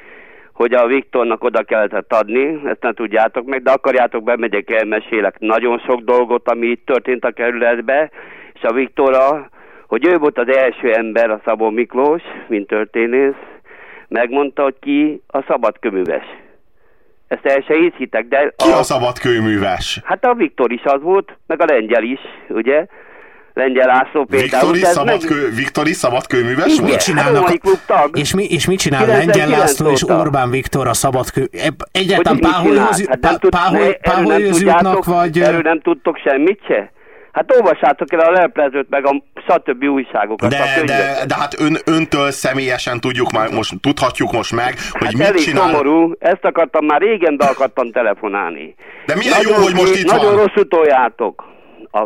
hogy a Viktornak oda kellett adni, ezt nem tudjátok meg, de akarjátok, bemegyek, elmesélek nagyon sok dolgot, ami itt történt a kerületbe, és a Viktorra, hogy ő volt az első ember, a Szabó Miklós, mint történész, megmondta, hogy ki a szabadköműves. Ezt el se hiszitek, de... Ki a szabad kőműves? Hát a Viktor is az volt, meg a lengyel is, ugye? Lengyel László például. Viktori de ez szabad, meg- kő, Viktori szabad kőműves Igen. volt? Mit csinálnak? klub tag. És mi, és mit csinál 99 Lengyel László és. Orbán Viktor a szabadkő? Eb- Egyáltalán páholyhoz? Hát páholyhoz tudjátok, jutnak, vagy... Erről nem tudtok semmit se? Hát olvassátok el a leplezőt, meg a stb. újságokat, a De, könyveket. de, de hát ön, öntől személyesen tudjuk már, most tudhatjuk most meg, hogy Hát mit elég csinál. szomorú, ezt akartam már régen, de akartam telefonálni. De milyen jó, hogy most itt Nagyon van. rosszul toljátok. A,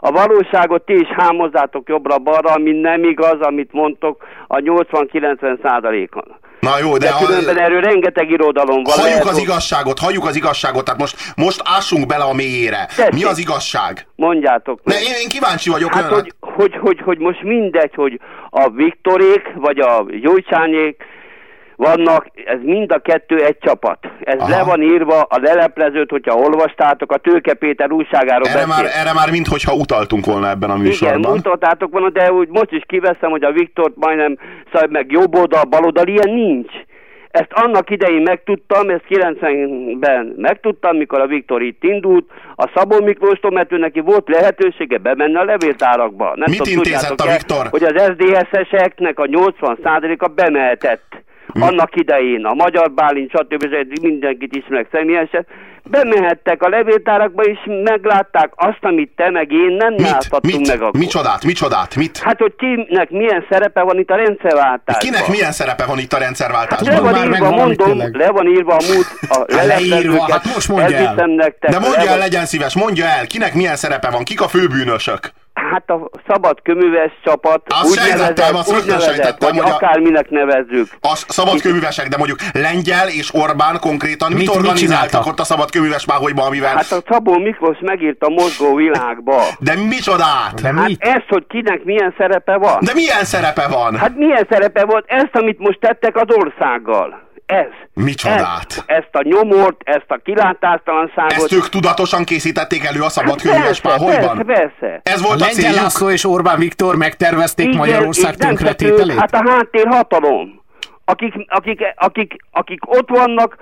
a valóságot ti is hámozzátok jobbra-balra, ami nem igaz, amit mondtok a 80-90 százalékon. Na jó, de, De a, különben erről rengeteg irodalom van. halljuk az igazságot, halljuk az igazságot, tehát most, most ássunk bele a mélyére. Tessék. Mi az igazság? Mondjátok. Ne, én, én kíváncsi vagyok. Hát, hogy, hogy, hogy, hogy most mindegy, hogy a Viktorék vagy a Gyurcsányék vannak, ez mind a kettő egy csapat. Ez Aha. le van írva, a leleplezőt, hogyha olvastátok, a Tőke Péter újságáról erre, már, erre már minthogyha utaltunk volna ebben a Igen, műsorban. mutattátok volna, de úgy most is kiveszem, hogy a Viktort majdnem szóval meg jobb oldal, bal oldal, ilyen nincs. Ezt annak idején megtudtam, ezt 90-ben megtudtam, mikor a Viktor itt indult, a Szabó Miklóstól, mert ő neki volt lehetősége bemenni a levéltárakba. Nem Mit tudom, intézett a Viktor? Hogy az SZDSZ-eseknek a 80%-a bemehetett. Annak idején a Magyar Bálint, stb. mindenkit ismerek személyesen, bemehettek a levéltárakba, és meglátták azt, amit te meg én nem Mit? láthattunk Mit? meg akkor. Micsodát? Micsodát? Mit? Hát, hogy kinek milyen szerepe van itt a rendszerváltásban. Kinek milyen szerepe van itt a Hát rendszerváltásban? le van írva, mondom, tényleg. le van írva a múlt, a leírva, leleplezőket, hát most mondja el. nektek, De mondja el, legyen szíves, mondja el, kinek milyen szerepe van, kik a főbűnösök? Hát a szabad köműves csapat, Azt sejtettem, azt rögtön sejtettem, vagy hogy akárminek nevezzük. A szabadkőművesek, de mondjuk Lengyel és Orbán konkrétan mit, Mit- mit organizáltak csináltak? ott a szabadkőműves páholyban, amivel... Hát a Szabó Miklós megírta a mozgó világba. De micsodát? De Hát mit? ez, hogy kinek milyen szerepe van. De milyen szerepe van? Hát milyen szerepe volt ezt, amit most tettek az országgal? Ez. Micsodát? Ezt, ezt a nyomort, ezt a kilátástalanságot. Ezt ők tudatosan készítették elő a hát szabadkőműves persze, persze, páholyban? persze. Ez A volt a céljuk? László és Orbán Viktor megtervezték Igen, Magyarország tönkretételét? Hát a háttérhatalom, akik, akik, akik, akik ott vannak,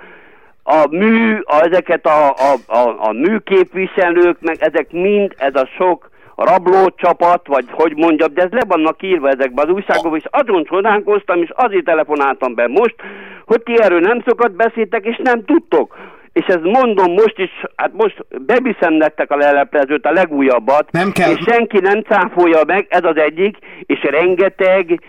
a mű, a, ezeket a, a, a, a műképviselők, meg ezek mind, ez a sok rablócsapat, vagy hogy mondjam, de ez le vannak írva ezekben az újságokban, és azon csodálkoztam, és azért telefonáltam be most, hogy ti erről nem sokat beszéltek, és nem tudtok. És ezt mondom most is, hát most beviszem nektek a leleplezőt, a legújabbat, Nem kell. és senki nem cáfolja meg, ez az egyik, és rengeteg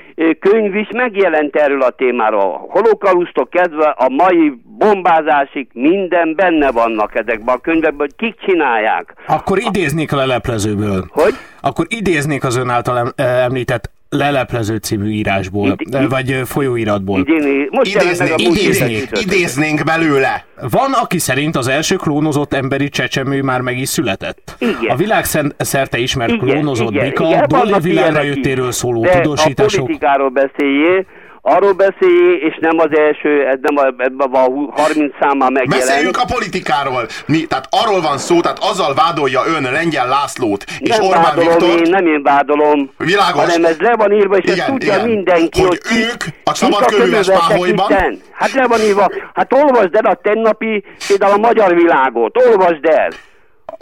könyv is megjelent erről a témáról. A holokausztok kezdve a mai bombázásig minden benne vannak ezekben a könyvekben, hogy kik csinálják. Akkor idéznék a leleplezőből. Hogy? Akkor idéznék az ön által em- említett leleplező című írásból, eh, vagy folyóiratból. Idéni, most meg a csütörtökön. idéznénk belőle. Van, aki szerint az első klónozott emberi csecsemő már meg is született. Igen. A világ szerte ismert Igen, klónozott igen, bika, igen, Dolly vannak világra jöttéről szóló De tudósítások. a politikáról beszéljé, arról beszéljé, és nem az első, ez nem a, ebben a 30 számmal megjelent. Beszéljünk a politikáról. Mi, tehát arról van szó, tehát azzal vádolja ön Lengyel Lászlót és nem Orbán vádolom Viktort. én, nem én vádolom, Világos. hanem ez le van írva, és Igen, ezt tudja igen. mindenki, Hogy hogy, ők a könyvesek páholyban- itten. Hát le van írva, hát olvasd el a tegnapi, például a magyar világot, olvasd el.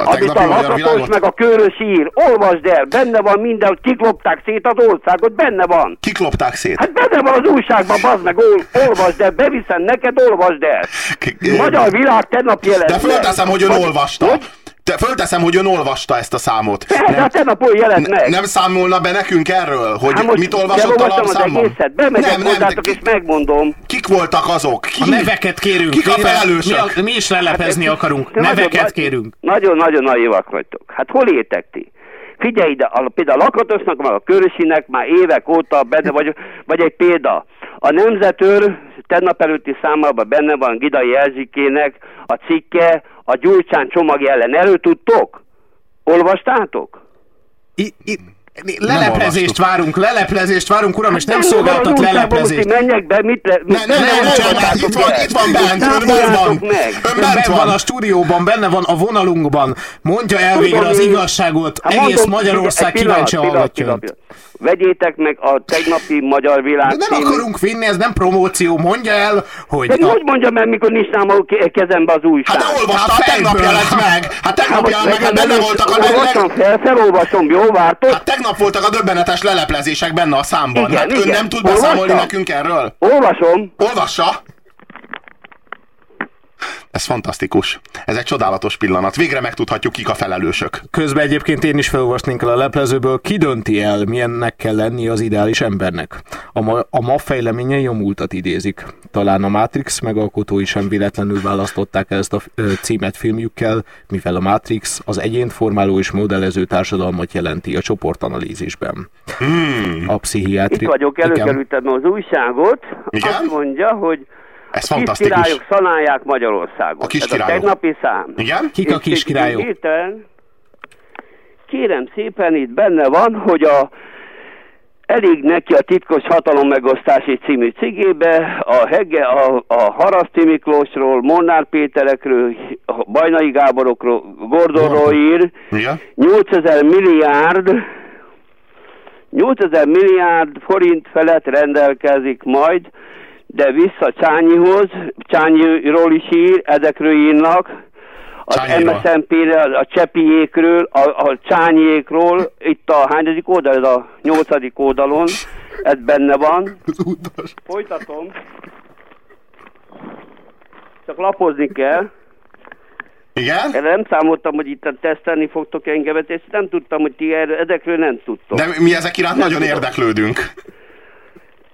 A Amit a lakatos meg a körös ír, olvasd el, benne van minden, kiklopták szét az országot, benne van. Kiklopták szét. Hát benne van az újságban, bazd meg, ol, olvasd el, beviszem neked, olvasd el. Magyar világ tegnap jelent. De fölteszem, hogy ön olvasta. Hogy? Te fölteszem, hogy ön olvasta ezt a számot. Persze, hát tegnap hol jelent meg. nem számolna be nekünk erről, hogy Hát most mit olvasott a bemegyek nem, nem, de és megmondom. kik voltak azok? Ki? A neveket kérünk. Kik a felelősök? Mi, a, mi is lelepezni Hát, akarunk. nagyon Neveket nagy- kérünk. Nagyon-nagyon naivak vagytok. Hát hol értek ti? Figyelj ide, a, például a Lakatosnak, meg a Körösinek már évek óta benne vagy, vagy egy példa. A Nemzetőr tegnap előtti számában benne van Gidai Erzsikének a cikke a Gyurcsán csomag ellen. Erről tudtok? Olvastátok? I, i, Leleplezést várunk, leleplezést várunk, uram, és nem Nem szolgáltat leleplezést. menjek be, mit le... Ne, ne, ne, ne, itt van, itt van bent, Nem ön bent van. Ön bent van a stúdióban, benne van a vonalunkban. Mondja el végre az igazságot. Hát Egész mondom, Magyarország kíváncsi hallgatja. Vegyétek meg a tegnapi Magyar Világ De nem akarunk vinni, ez nem promóció. Mondja el, hogy... De hogy mondjam el, mikor nincs nálam a ke- kezembe az újság? Hát de olvasta, hát tegnap jelent meg. Hát tegnap jelent meg, hát benne voltak a felolvasom, jó, vártok? Hát tegnap voltak a döbbenetes leleplezések benne a számban. Igen, hát ön igen. nem tud beszámolni Olvasta? nekünk erről? Olvasom. Olvassa! Ez fantasztikus. Ez egy csodálatos pillanat. Végre megtudhatjuk, kik a felelősök. Közben egyébként én is felolvasnék el a leplezőből, ki dönti el, milyennek kell lenni az ideális embernek. A ma, a ma fejleményei a múltat idézik. Talán a Matrix megalkotói sem véletlenül választották el ezt a ö, címet filmjükkel, mivel a Matrix az egyént formáló és modellező társadalmat jelenti a csoportanalízisben. Hmm. A pszichiátri... Itt vagyok, előkerültem az újságot. Igen? Azt mondja, hogy Ez kis fantasztikus. királyok szanálják Magyarországot. A kis Ez a tegnapi szám. Igen? Kik a És kis itt királyok? Hirtelen, kérem szépen, itt benne van, hogy a elég neki a titkos hatalommegosztási című cigébe a, Hege, a, a Haraszti Miklósról, Molnár Péterekről, a Bajnai Gáborokról, Gordonról ír, Igen? 8000 milliárd 8000 milliárd forint felett rendelkezik majd, de vissza Csányihoz, Csányiról is ír, ezekről írnak, az. MSZNP-re, a Csepiékről, a, a Csányiékról, itt a hányadik oldal, ez a nyolcadik oldalon, ez benne van. Folytatom. Csak lapozni kell. Igen? Erre nem számoltam, hogy itt tesztelni fogtok engemet, és nem tudtam, hogy ti erről, ezekről nem tudtok. De mi ezek iránt nagyon érdeklődünk.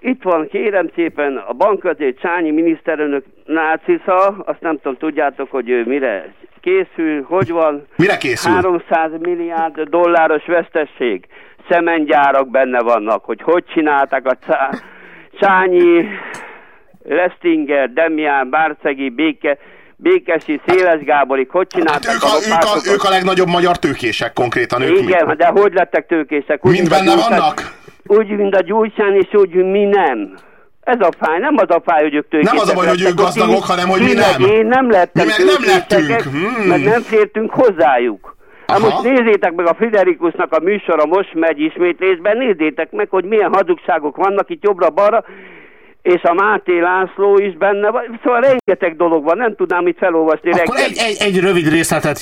Itt van, kérem szépen, a bankvezér Csányi miniszterelnök nácisza, azt nem tudom, tudjátok, hogy ő mire készül, hogy van. Mire készül? 300 milliárd dolláros vesztesség. Szemengyárak benne vannak, hogy hogy csinálták a Csá- Csányi, Restinger, Demián, Bárcegi, Béke, Békesi, Széles Gáborik, hogy csinálták Hát ők a, ők, a, ők a legnagyobb magyar tőkések konkrétan. Ők Igen, mi? de hogy lettek tőkések? Úgy, Mind a benne vannak? Úgy, mint a Gyurcsán, és úgy, mi nem. Ez a fáj, nem az a fáj, hogy ők tőkések Nem az a baj, hogy ők gazdagok, hanem hogy mi meg nem. Én nem lettem Mi meg nem lettünk, hmm. Meg nem fértünk hozzájuk. Hát most nézzétek meg a Friderikusnak a műsora, most megy ismétlésben, nézzétek meg, hogy milyen hazugságok vannak itt jobbra-balra, és a Máté László is benne van, szóval rengeteg dolog van, nem tudnám itt felolvasni Akkor reggel. egy, egy, egy rövid részletet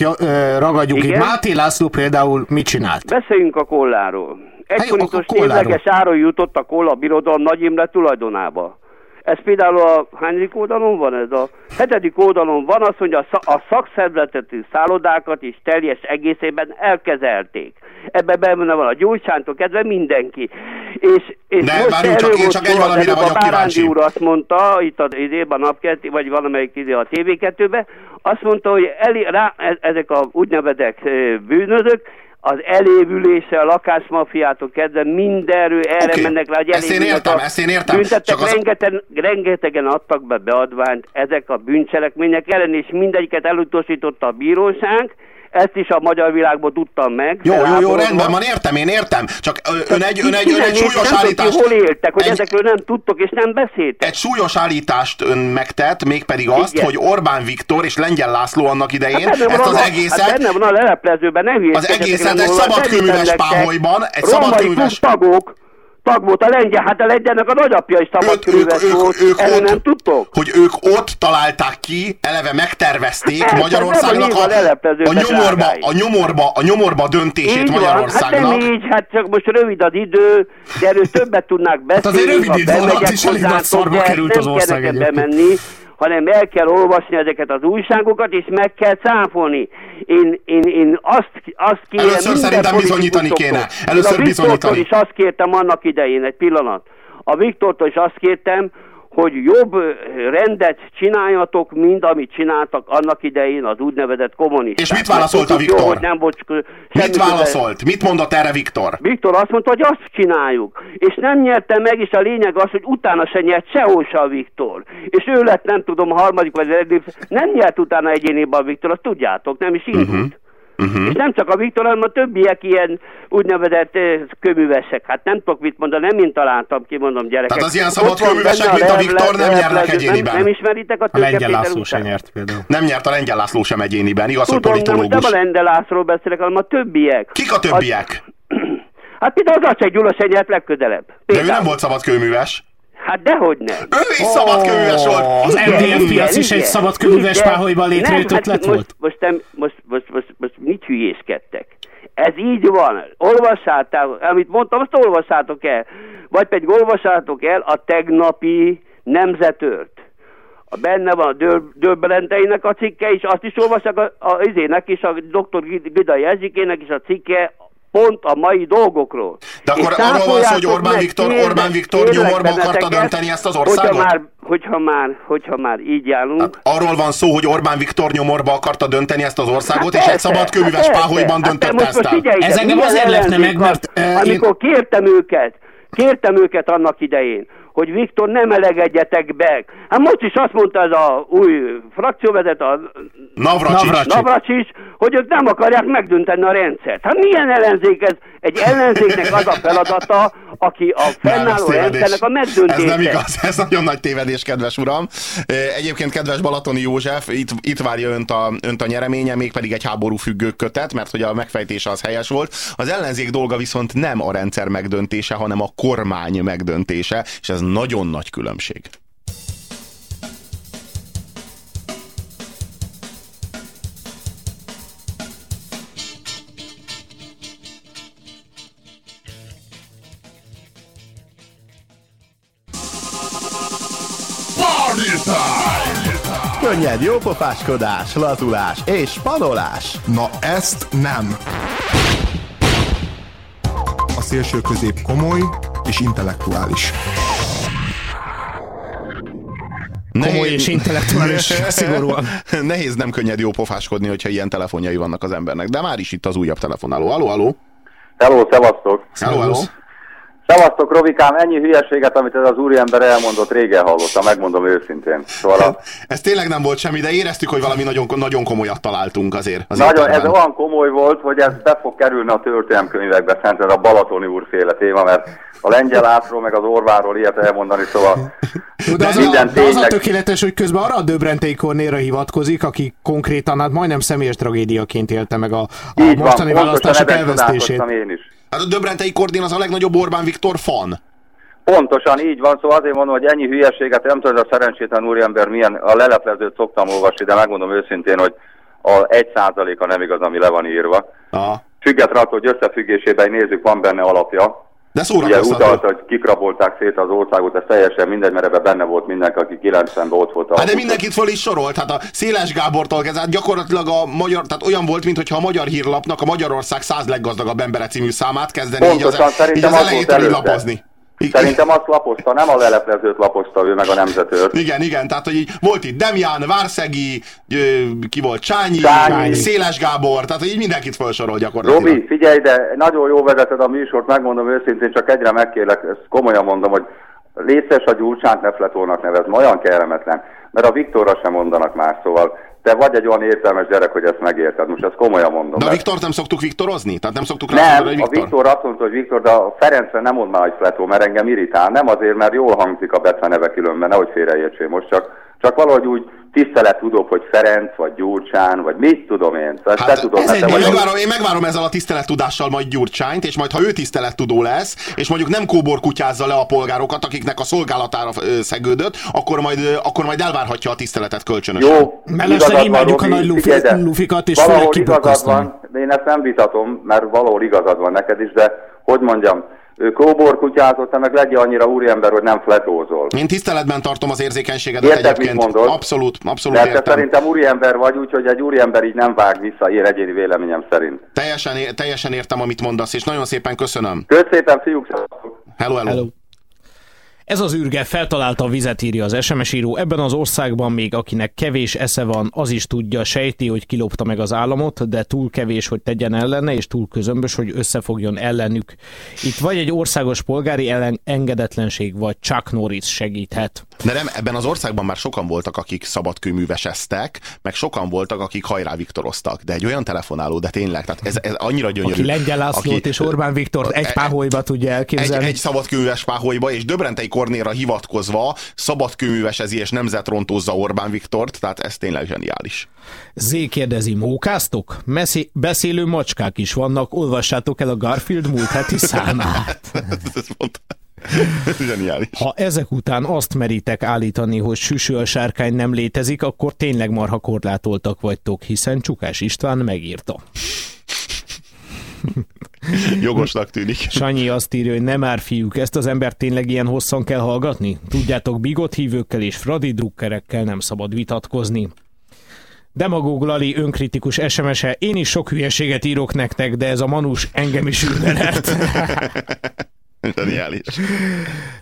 ragadjuk Igen? itt. Máté László például mit csinált? Beszéljünk a kolláról. Egy Hát forintos tényleges áron jutott a kolla birodalom Nagy Imre tulajdonába. Ez például a hányadik oldalon van? Ez a hetedik oldalon van, azt mondja, a, szak, a szakszervezetű szállodákat is teljes egészében elkezelték. Ebben benne van a Gyurcsántól kezdve mindenki. És, és De most várjunk csak, én csak egy az valamire vagyok a Bárándi úr azt mondta, itt az idében a napkert, vagy valamelyik izé a TV2-be, azt mondta, hogy elé, rá, e- ezek a úgynevezett ö, bűnözők, az elévülése a lakásmafiától kezdve mindenről erre Oké, mennek rá, hogy ezt én értem, a ezt én értem, Büntettek, az- rengetegen, rengetegen adtak be beadványt ezek a bűncselekmények ellen, és mindegyiket elutasította a bíróság, ezt is a magyar világból tudtam meg. Jó, jó, jó, rendben van, értem, én értem. Csak ön egy, ön egy, ön egy 14 súlyos állítást... hol éltek, hogy egy- ezekről nem tudtok és nem beszéltek. Egy súlyos állítást ön megtett, mégpedig azt, Igen. hogy Orbán Viktor és Lengyel László annak idején Hát ezt az egészet, Hát benne van a leleplezőben, ne az egészet egy szabadkőműves páholyban, egy szabadkőműves... tagok, tag volt a lengyel, hát a lengyelnek a nagyapja is Ők, ők, szabadkőműves ők, volt, ők, erről nem tudtok? hogy ők ott találták ki, eleve megtervezték Hát, Magyarországnak a, a nyomorba, a, nyomorba, a nyomorba döntését Így van, hát Magyarországnak. nem így, hát csak most rövid az idő, de erről többet tudnák beszélni. Hát azért rövid idő alatt is elég nagy szarba került az ország egyébként. bemenni, hanem el kell olvasni ezeket az újságokat, és meg kell cáfolni. Én, én, én azt, azt kérem Először szerintem bizonyítani kéne. Először bizonyítani. is azt kértem annak idején, egy pillanat. A Viktortól is azt kértem, hogy jobb rendet csináljatok, mint amit csináltak annak idején az úgynevezett kommunisták. És mit válaszolt a Viktor? Jó, hogy nem volt semmi Mit válaszolt? Mit mondott erre Viktor? Viktor azt mondta, hogy azt csináljuk. És nem nyerte meg, és a lényeg az, hogy utána se nyert sehol se a Viktor. És ő lett, nem tudom, a harmadik vagy legjobb. Nem nyert utána egyéniben a Viktor, azt tudjátok, nem is indult. Mhm. Uh-huh. És nem csak a Viktor, hanem a többiek ilyen úgynevezett eh, köművesek. Hát nem tudok mit mondani, nem én találtam ki, mondom gyerekek. Tehát az ilyen szabad köművesek, mint a Viktor, nem nyernek egyéniben. Nem, nem ismeritek a A Lengyel László sem nyert például. Nem nyert a Lengyel László sem egyéniben, igaz, hogy Tudom, de most nem politológus. a Lendelászról beszélek, hanem a többiek. Kik a többiek? Hát például az Acsai Gyula se nyert legközelebb. De ő nem volt szabad kőműves. Hát dehogy nem. Ő is szabadkőműves volt. Az MDF piac is egy szabadkőműves Igen. páholyban létrejött Nem, ötlet hát volt? most, most, nem, most, most, most, most mit hülyéskedtek? Ez így van. Olvassátok, amit mondtam, azt olvassátok el. Vagy pedig olvassátok el a tegnapi nemzetört. A benne van a Döbberenteinek a cikke is, azt is olvassak a, a izének is, a dr. Gidai Ezsikének is a cikke pont a mai dolgokról. De akkor És arról van szó, hogy Orbán Viktor, kérlek- Orbán Viktor nyomorba akarta dönteni ezt az Hogyha országot? már, hogyha már, hogyha már így állunk, Arról van szó, hogy Orbán Viktor nyomorba akarta dönteni ezt az országot, és egy szabad kőműves hát páholyban Hát döntötte most, ezt el. Ez engem azért lepne meg, mert, eh, én- amikor kértem őket, kértem őket annak idején, hogy Viktor nem elegedjetek be. Hát most is azt mondta ez a új frakcióvezető, a Navracsics. Navracsics. Navracsics, hogy ők nem akarják megdönteni a rendszert. Hát milyen ellenzék ez? Egy ellenzéknek az a feladata, aki a fennálló rendszernek a megdöntése. Ez nem igaz, ez nagyon nagy tévedés, kedves uram. Egyébként, kedves Balatoni József, itt, itt várja önt a, önt a nyereménye, mégpedig egy háború függők kötet, mert hogy a megfejtése az helyes volt. Az ellenzék dolga viszont nem a rendszer megdöntése, hanem a kormány megdöntése, és ez nagyon nagy különbség. Könnyed jópofáskodás, lazulás és spanolás. Na ezt nem. A szélső közép komoly és intellektuális. Komoly és intellektuális, szigorúan. Nehéz nem könnyed jó pofáskodni, hogyha ilyen telefonjai vannak az embernek. De már is itt az újabb telefonáló. Aló, aló. Hello, szevasztok! Hello, hello. Szevasztok, Rovikám, ennyi hülyeséget, amit ez az úriember elmondott, régen hallottam, megmondom őszintén. Szóval a, Ez tényleg nem volt semmi, de éreztük, hogy valami nagyon, nagyon komolyat találtunk azért. Az nagyon, ez olyan komoly volt, hogy ez be fog kerülni a történelmkönyvekbe, szerinted a Balatoni úr féle téma, mert a lengyel átról meg az Orváról ilyet elmondani, szóval De az, a, minden de az a tökéletes, hogy közben arra a Döbrentei Kornéra hivatkozik, aki konkrétan hát majdnem személyes tragédiaként élte meg a, a Így van, mostani pontosan választások elvesztését. én is. Hát a Döbrentei Kordén az a legnagyobb Orbán Viktor fan. Pontosan így van, szóval azért mondom, hogy ennyi hülyeséget, nem tudom, hogy a szerencsétlen úriember milyen, a leleplezőt szoktam olvasni, de megmondom őszintén, hogy a egy százaléka nem igaz, ami le van írva. Aha. Függetlenül attól, hogy összefüggésében nézzük, van benne alapja. De Ugye szórakoztató. utalta, hogy kikrabolták szét az országot, ez teljesen mindegy, mert ebben benne volt mindenki, aki 90-ben ott volt. Hát de mindenkit föl is sorolt, hát a Széles Gábortól kezdve, hát gyakorlatilag a magyar, tehát olyan volt, mintha a magyar hírlapnak a Magyarország száz leggazdagabb embere című számát kezdeni így az, Pontosan, így az az volt elejétől így lapozni. I- Szerintem azt lapozta, nem a leleplezőt lapozta ő meg a nemzetőrt. Igen, igen, tehát hogy így volt itt Demján, Várszegi, ki volt, Csányi, Csányi. Széles Gábor, tehát hogy így mindenkit felsorol gyakorlatilag. Robi, figyelj, de nagyon jó vezeted a műsort, megmondom őszintén, csak egyre megkérlek, ezt komolyan mondom, hogy létszes a gyurcsánt Nefletónak nevez, olyan kellemetlen, mert a Viktorra sem mondanak más, szóval te vagy egy olyan értelmes gyerek, hogy ezt megérted, most ezt komolyan mondom. De a Viktort nem szoktuk Viktorozni? Tehát nem szoktuk Nem, mondani, a hogy Viktor? Viktor azt mondta, hogy Viktor, de a Ferencre nem mond már, hogy Fletó, mert engem irritál. Nem azért, mert jól hangzik a Bece neve különben, nehogy félreértsél most, csak, csak valahogy úgy tisztelet tudok, hogy Ferenc, vagy Gyurcsán, vagy mit tudom én. Szóval hát, te tudod, ez mert egy, te én, vagy a- megvárom, én megvárom ezzel a tisztelettudással majd Gyurcsányt, és majd ha ő tisztelettudó lesz, és mondjuk nem kóbor kutyázza le a polgárokat, akiknek a szolgálatára szegődött, akkor majd, akkor majd elvárhatja a tiszteletet kölcsönösen. Jó, igazad van, imádjuk a nagy lufi- lufikat, és főleg Valahol igazad kibukasztani. van, de én ezt nem vitatom, mert valahol igazad van neked is, de hogy mondjam, ő kóbor kutyázott, te meg legyél annyira úriember, hogy nem fletózol. Én tiszteletben tartom az érzékenységedet Érted, mit egyébként. mondod? Abszolút, abszolút De te értem. szerintem úriember vagy, úgyhogy egy úriember így nem vág vissza, ilyen egyéni véleményem szerint. Teljesen, teljesen értem, amit mondasz, és nagyon szépen köszönöm. Kösz szépen, fiúk! Hello, hello. Hello. Ez az űrge feltalálta a vizet, írja az SMS író. Ebben az országban még akinek kevés esze van, az is tudja, sejti, hogy kilopta meg az államot, de túl kevés, hogy tegyen ellene, és túl közömbös, hogy összefogjon ellenük. Itt vagy egy országos polgári ellen engedetlenség, vagy Chuck Norris segíthet. De nem, ebben az országban már sokan voltak, akik szabadkőműveseztek, meg sokan voltak, akik hajrá Viktoroztak. De egy olyan telefonáló, de tényleg, tehát ez, ez annyira gyönyörű. Aki Lengyel Lászlót aki- és Orbán Viktort egy páholyba tudja egy, elképzelni. egy szabadkőműves páholyba, és Döbrentei Kornéra hivatkozva szabadkőművesezi és nemzetrontózza Orbán Viktort, tehát ez tényleg zseniális. Z kérdezi, mókáztok? Meszi- beszélő macskák is vannak, olvassátok el a Garfield múlt heti számát. Zseniális. Ha ezek után azt meritek állítani, hogy süső a sárkány nem létezik, akkor tényleg marha korlátoltak vagytok, hiszen Csukás István megírta. Jogosnak tűnik. Sanyi azt írja, hogy nem már fiúk, ezt az embert tényleg ilyen hosszan kell hallgatni? Tudjátok, bigot hívőkkel és fradi drukkerekkel nem szabad vitatkozni. Demagóg Lali önkritikus SMS-e, én is sok hülyeséget írok nektek, de ez a manus engem is ülverelt. Zseniális.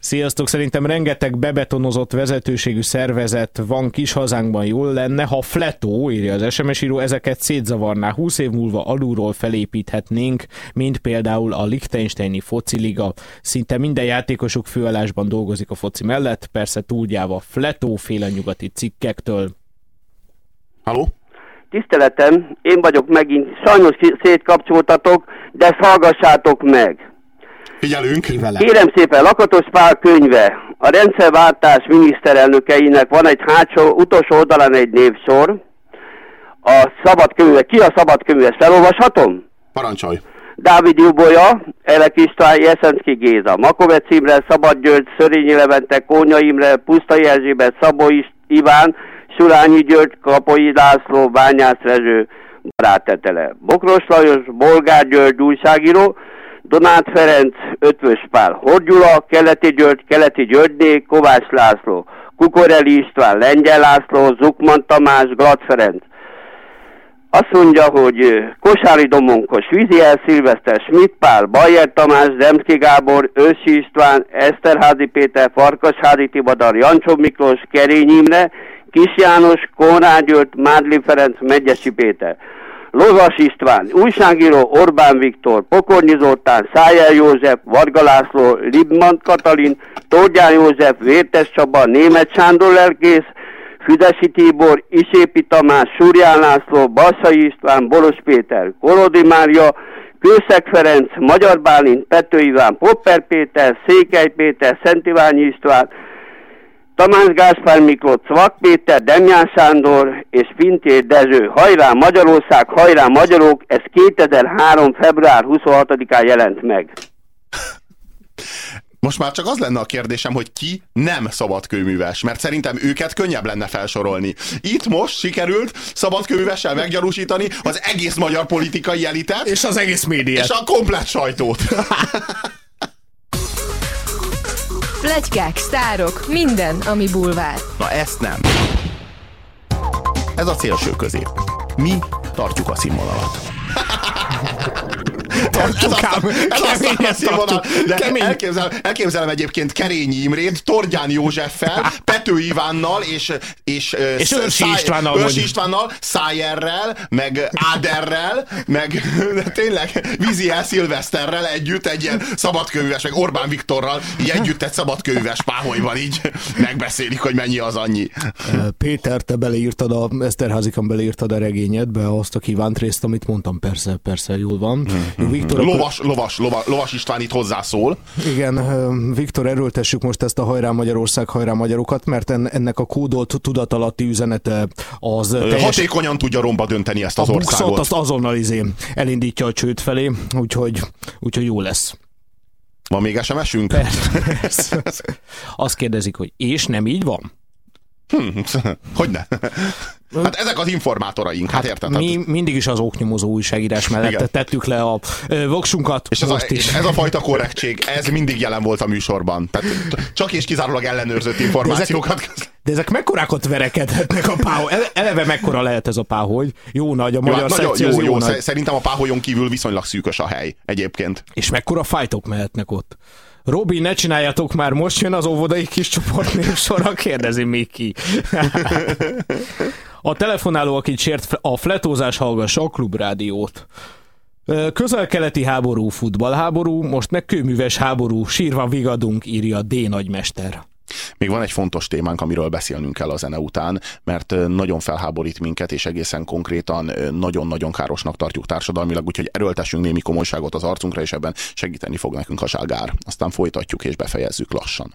Sziasztok, szerintem rengeteg bebetonozott vezetőségű szervezet van kis hazánkban, jól lenne, ha Fletó, írja az SMS író, ezeket szétzavarná, 20 év múlva alulról felépíthetnénk, mint például a Liechtensteini fociliga. Szinte minden játékosuk főállásban dolgozik a foci mellett, persze túlgyáva Fletó féle nyugati cikkektől. Halló? Tiszteletem, én vagyok megint, sajnos szétkapcsoltatok, de ezt hallgassátok meg. Figyelünk. Kérem szépen, Lakatos Pál könyve. A rendszerváltás miniszterelnökeinek van egy hátsó, utolsó oldalán egy névsor. A szabad könyve, ki a szabad könyve? Felolvashatom? Parancsolj. Dávid Jubolya, Elek István, Jeszenszki Géza, Makovec Imre, Szabad György, Szörényi Levente, Kónya Imre, Pusztai Erzsébet, Szabó Iván, Surányi György, Kapai László, Bányász Rezső, Barát Tetele, Bokros Lajos, Bolgár György, újságíró, Donát Ferenc, Ötvös Pál, Horgyula, Keleti György, Keleti Györgyné, Kovács László, Kukoreli István, Lengyel László, Zukman Tamás, Glad Ferenc, azt mondja, hogy Kosári Domonkos, Viziel Szilveszter, Schmidt Pál, Bajer Tamás, Demszki Gábor, Ősi István, Eszterházi Péter, Farkasházi Tibadar, Jancsó Miklós, Kerény Imre, Kis János, Konrád György, Mádli Ferenc, Megyesi Péter. Lovas István, újságíró Orbán Viktor, Pokornyi Zoltán, Szájel József, Varga László, Libman Katalin, Tógyán József, Vértes Csaba, Német Sándor lelkész, Füdesi Tibor, Isépi Tamás, Súrján László, Basszai István, Boros Péter, Kolodi Mária, Kőszeg Ferenc, Magyar Bálint, Pető Iván, Popper Péter, Székely Péter, Szent Iványi István, Tamás Gáspár Miklós, Cvak Péter, Demján Sándor és Pintér Dezső. Hajrá Magyarország, hajrá magyarok, ez 2003. február 26-án jelent meg. Most már csak az lenne a kérdésem, hogy ki nem szabadkőműves, mert szerintem őket könnyebb lenne felsorolni. Itt most sikerült szabadkőművessel meggyanúsítani az egész magyar politikai elitet. És az egész médiát. És a komplet sajtót. Plegykák, sztárok, minden, ami bulvár. Na ezt nem. Ez a célső közép. Mi tartjuk a színvonalat. Tartjuk ez ám, keményen tartjuk. De Kemény. elképzelem egyébként Kerényi Imrét, Tordján Józseffel, Pető Ivánnal és, és, És sz- Őrsi Száj- Istvánnal Őrsi. Istvánnal, Szájerrel, meg Áderrel, meg tényleg Viziel Szilveszterrel együtt egy ilyen szabadkönyves, meg Orbán Viktorral így együtt egy szabadkönyves páholyban így megbeszélik, hogy mennyi az annyi. Péter, te beleírtad a, Eszterházikam beleírtad a regényedbe azt a kívánt részt, amit mondtam, persze, persze, jól van. Viktor, akkor- Lovas, lovas, lovas, lovas István itt hozzászól. Igen, Viktor, erőltessük most ezt a hajrá Magyarország, hajrá Magyarokat, mert en- ennek a kódolt tudatalatti üzenete az teljes, Hatékonyan tudja romba dönteni ezt az a országot. azt azonnal izé elindítja a csőd felé, úgyhogy, úgyhogy jó lesz. Van még SMS-ünk? Persze. Azt kérdezik, hogy és nem így van? Hm, hogyne? Hát ezek az informátoraink, hát, érted? Mi mindig is az oknyomozó újságírás mellett Igen. tettük le a voksunkat. És ez a, most is. és ez a fajta korrektség, ez mindig jelen volt a műsorban. Tehát csak és kizárólag ellenőrzött információkat. közl- De ezek mekkorákat verekedhetnek a páholy? Ele- Eleve mekkora lehet ez a páholy? Jó nagy, a Jó, magyar hát nagyon, szekció jó, az jó, nagy. sze- szerintem a páholyon kívül viszonylag szűkös a hely egyébként. És mekkora fájtok mehetnek ott? Robi, ne csináljátok már, most jön az óvodai kis csoport népsora, kérdezi Miki. A telefonáló, akit sért a fletózás hallgassa a klubrádiót. Közel-keleti háború, futballháború, most meg kőműves háború, sírva vigadunk, írja D. nagymester. Még van egy fontos témánk, amiről beszélnünk kell a zene után, mert nagyon felháborít minket, és egészen konkrétan nagyon-nagyon károsnak tartjuk társadalmilag, úgyhogy erőltessünk némi komolyságot az arcunkra, és ebben segíteni fog nekünk a zságár. Aztán folytatjuk és befejezzük lassan.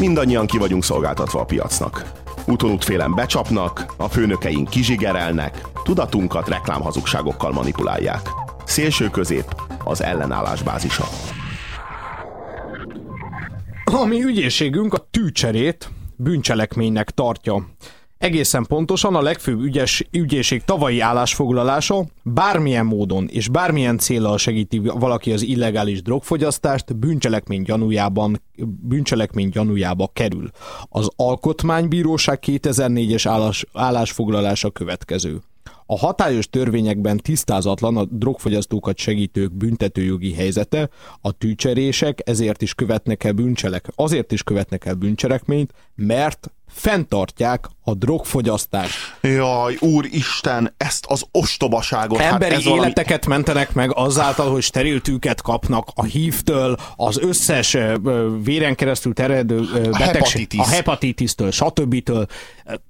Mindannyian ki vagyunk szolgáltatva a piacnak. Úton becsapnak, a főnökeink kizsigerelnek, tudatunkat reklámhazugságokkal manipulálják. Szélső közép az ellenállás bázisa. A mi ügyészségünk a tűcserét bűncselekménynek tartja. Egészen pontosan a legfőbb ügyes, ügyészség tavalyi állásfoglalása bármilyen módon és bármilyen célral segíti valaki az illegális drogfogyasztást, bűncselekmény gyanújában, bűncselekmény gyanújába kerül. Az Alkotmánybíróság 2004-es állás, állásfoglalása következő. A hatályos törvényekben tisztázatlan a drogfogyasztókat segítők büntetőjogi helyzete, a tűcserések ezért is követnek el bűncselek, azért is követnek el bűncselekményt, mert fenntartják a drogfogyasztást. Jaj, úristen, ezt az ostobaságot. Emberi hát ez életeket valami... mentenek meg azáltal, hogy steriltűket kapnak a hívtől, az összes véren keresztül terjedő betegség, a hepatitisztől, stb.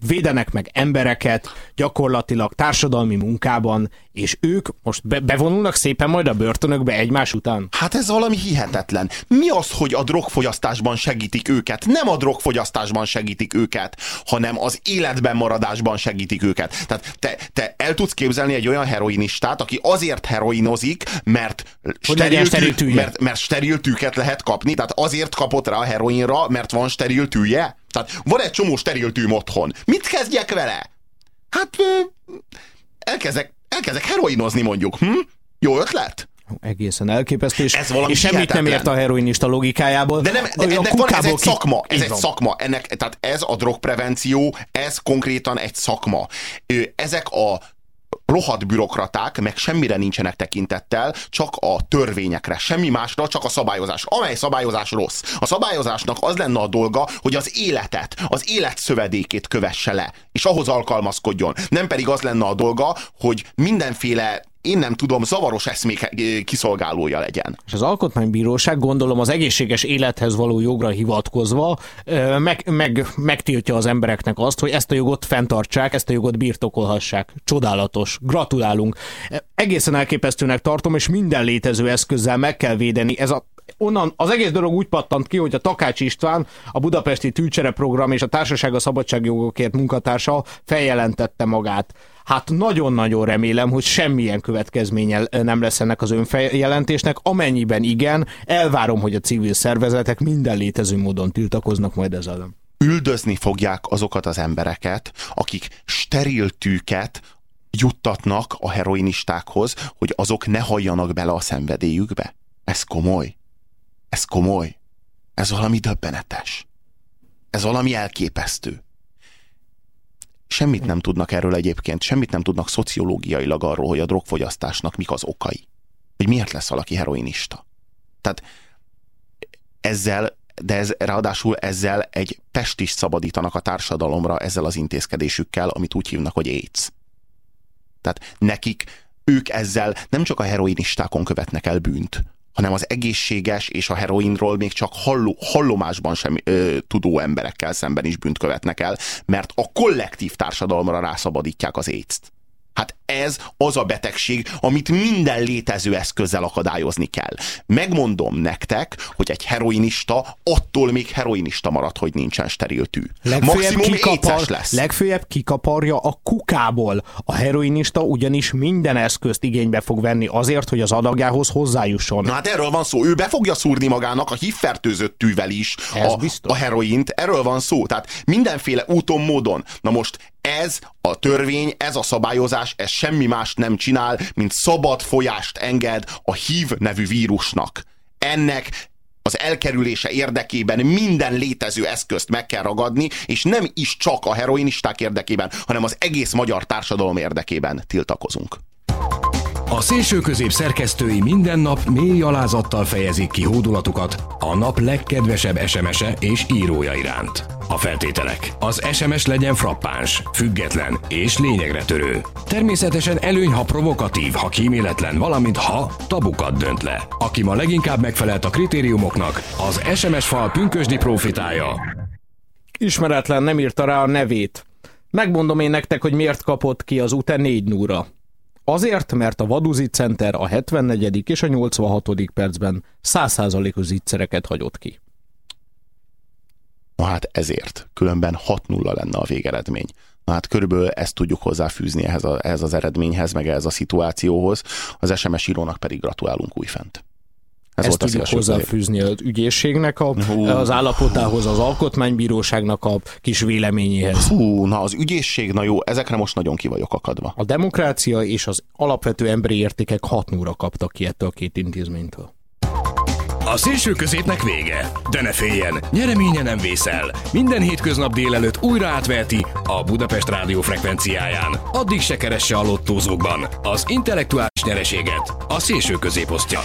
Védenek meg embereket gyakorlatilag társadalmi munkában, és ők most be- bevonulnak szépen majd a börtönökbe egymás után? Hát ez valami hihetetlen. Mi az, hogy a drogfogyasztásban segítik őket? Nem a drogfogyasztásban segítik őket, hanem az életben maradásban segítik őket. Tehát te, te el tudsz képzelni egy olyan heroinistát, aki azért heroinozik, mert steril, tű, mert, mert steril tűket lehet kapni, tehát azért kapott rá a heroinra, mert van steril tűje? Tehát van egy csomó steril tűm otthon. Mit kezdjek vele? Hát elkezdek elkezdek heroinozni mondjuk. Hm? Jó ötlet? Egészen elképesztő, és, ez és semmit nem ért a heroinista logikájából. De nem, de ennek van, ez egy ki... szakma, ez egy szakma. Ennek, tehát ez a drogprevenció, ez konkrétan egy szakma. Ezek a rohadt bürokraták meg semmire nincsenek tekintettel, csak a törvényekre, semmi másra, csak a szabályozás. Amely szabályozás rossz. A szabályozásnak az lenne a dolga, hogy az életet, az élet szövedékét kövesse le, és ahhoz alkalmazkodjon. Nem pedig az lenne a dolga, hogy mindenféle én nem tudom, zavaros eszmék eh, kiszolgálója legyen. És az Alkotmánybíróság gondolom az egészséges élethez való jogra hivatkozva eh, meg, meg, megtiltja az embereknek azt, hogy ezt a jogot fenntartsák, ezt a jogot birtokolhassák. Csodálatos. Gratulálunk. Egészen elképesztőnek tartom, és minden létező eszközzel meg kell védeni. Ez a onnan az egész dolog úgy pattant ki, hogy a Takács István, a Budapesti Tűcsere Program és a Társaság a Szabadságjogokért munkatársa feljelentette magát. Hát nagyon-nagyon remélem, hogy semmilyen következménye nem lesz ennek az önfeljelentésnek. Amennyiben igen, elvárom, hogy a civil szervezetek minden létező módon tiltakoznak majd ezzel. Üldözni fogják azokat az embereket, akik steril tűket juttatnak a heroinistákhoz, hogy azok ne halljanak bele a szenvedélyükbe. Ez komoly. Ez komoly. Ez valami döbbenetes. Ez valami elképesztő. Semmit nem tudnak erről egyébként, semmit nem tudnak szociológiailag arról, hogy a drogfogyasztásnak mik az okai. Hogy miért lesz valaki heroinista. Tehát ezzel, de ez, ráadásul ezzel egy pestist szabadítanak a társadalomra ezzel az intézkedésükkel, amit úgy hívnak, hogy AIDS. Tehát nekik, ők ezzel nem csak a heroinistákon követnek el bűnt, hanem az egészséges és a heroinról még csak halló, hallomásban sem ö, tudó emberekkel szemben is bűnt követnek el, mert a kollektív társadalomra rászabadítják az aids -t. Hát ez az a betegség, amit minden létező eszközzel akadályozni kell. Megmondom nektek, hogy egy heroinista attól még heroinista marad, hogy nincsen steril tű. Maximum éces lesz. legfőjebb kikaparja a kukából. A heroinista ugyanis minden eszközt igénybe fog venni azért, hogy az adagjához hozzájusson. Na hát erről van szó, ő be fogja szúrni magának a hívfertőzött tűvel is Ez a, biztos. a heroint, erről van szó. Tehát mindenféle úton, módon. Na most ez a törvény, ez a szabályozás, ez semmi mást nem csinál, mint szabad folyást enged a hív nevű vírusnak. Ennek az elkerülése érdekében minden létező eszközt meg kell ragadni, és nem is csak a heroinisták érdekében, hanem az egész magyar társadalom érdekében tiltakozunk. A szélső közép szerkesztői minden nap mély alázattal fejezik ki hódulatukat a nap legkedvesebb SMS-e és írója iránt. A feltételek. Az SMS legyen frappáns, független és lényegre törő. Természetesen előny, ha provokatív, ha kíméletlen, valamint ha tabukat dönt le. Aki ma leginkább megfelelt a kritériumoknak, az SMS fal pünkösdi profitája. Ismeretlen nem írta rá a nevét. Megmondom én nektek, hogy miért kapott ki az UTE 4 núra. Azért, mert a Vaduzi Center a 74. és a 86. percben 100%-os zicsereket hagyott ki. Na hát ezért, különben 6-0 lenne a végeredmény. Na hát körülbelül ezt tudjuk hozzáfűzni ehhez, a, ehhez az eredményhez, meg ehhez a szituációhoz. Az SMS írónak pedig gratulálunk újfent. Ez Ezt tudjuk hozzáfűzni az ügyészségnek a, az állapotához, az alkotmánybíróságnak a kis véleményéhez. Fú, na az ügyészség, na jó, ezekre most nagyon ki vagyok akadva. A demokrácia és az alapvető emberi értékek hat núra kaptak ki ettől a két intézménytől. A szélső középnek vége, de ne féljen, nyereménye nem vészel. Minden hétköznap délelőtt újra átverti a Budapest rádió frekvenciáján. Addig se keresse a lottózókban az intellektuális nyereséget. A szélső közép osztja.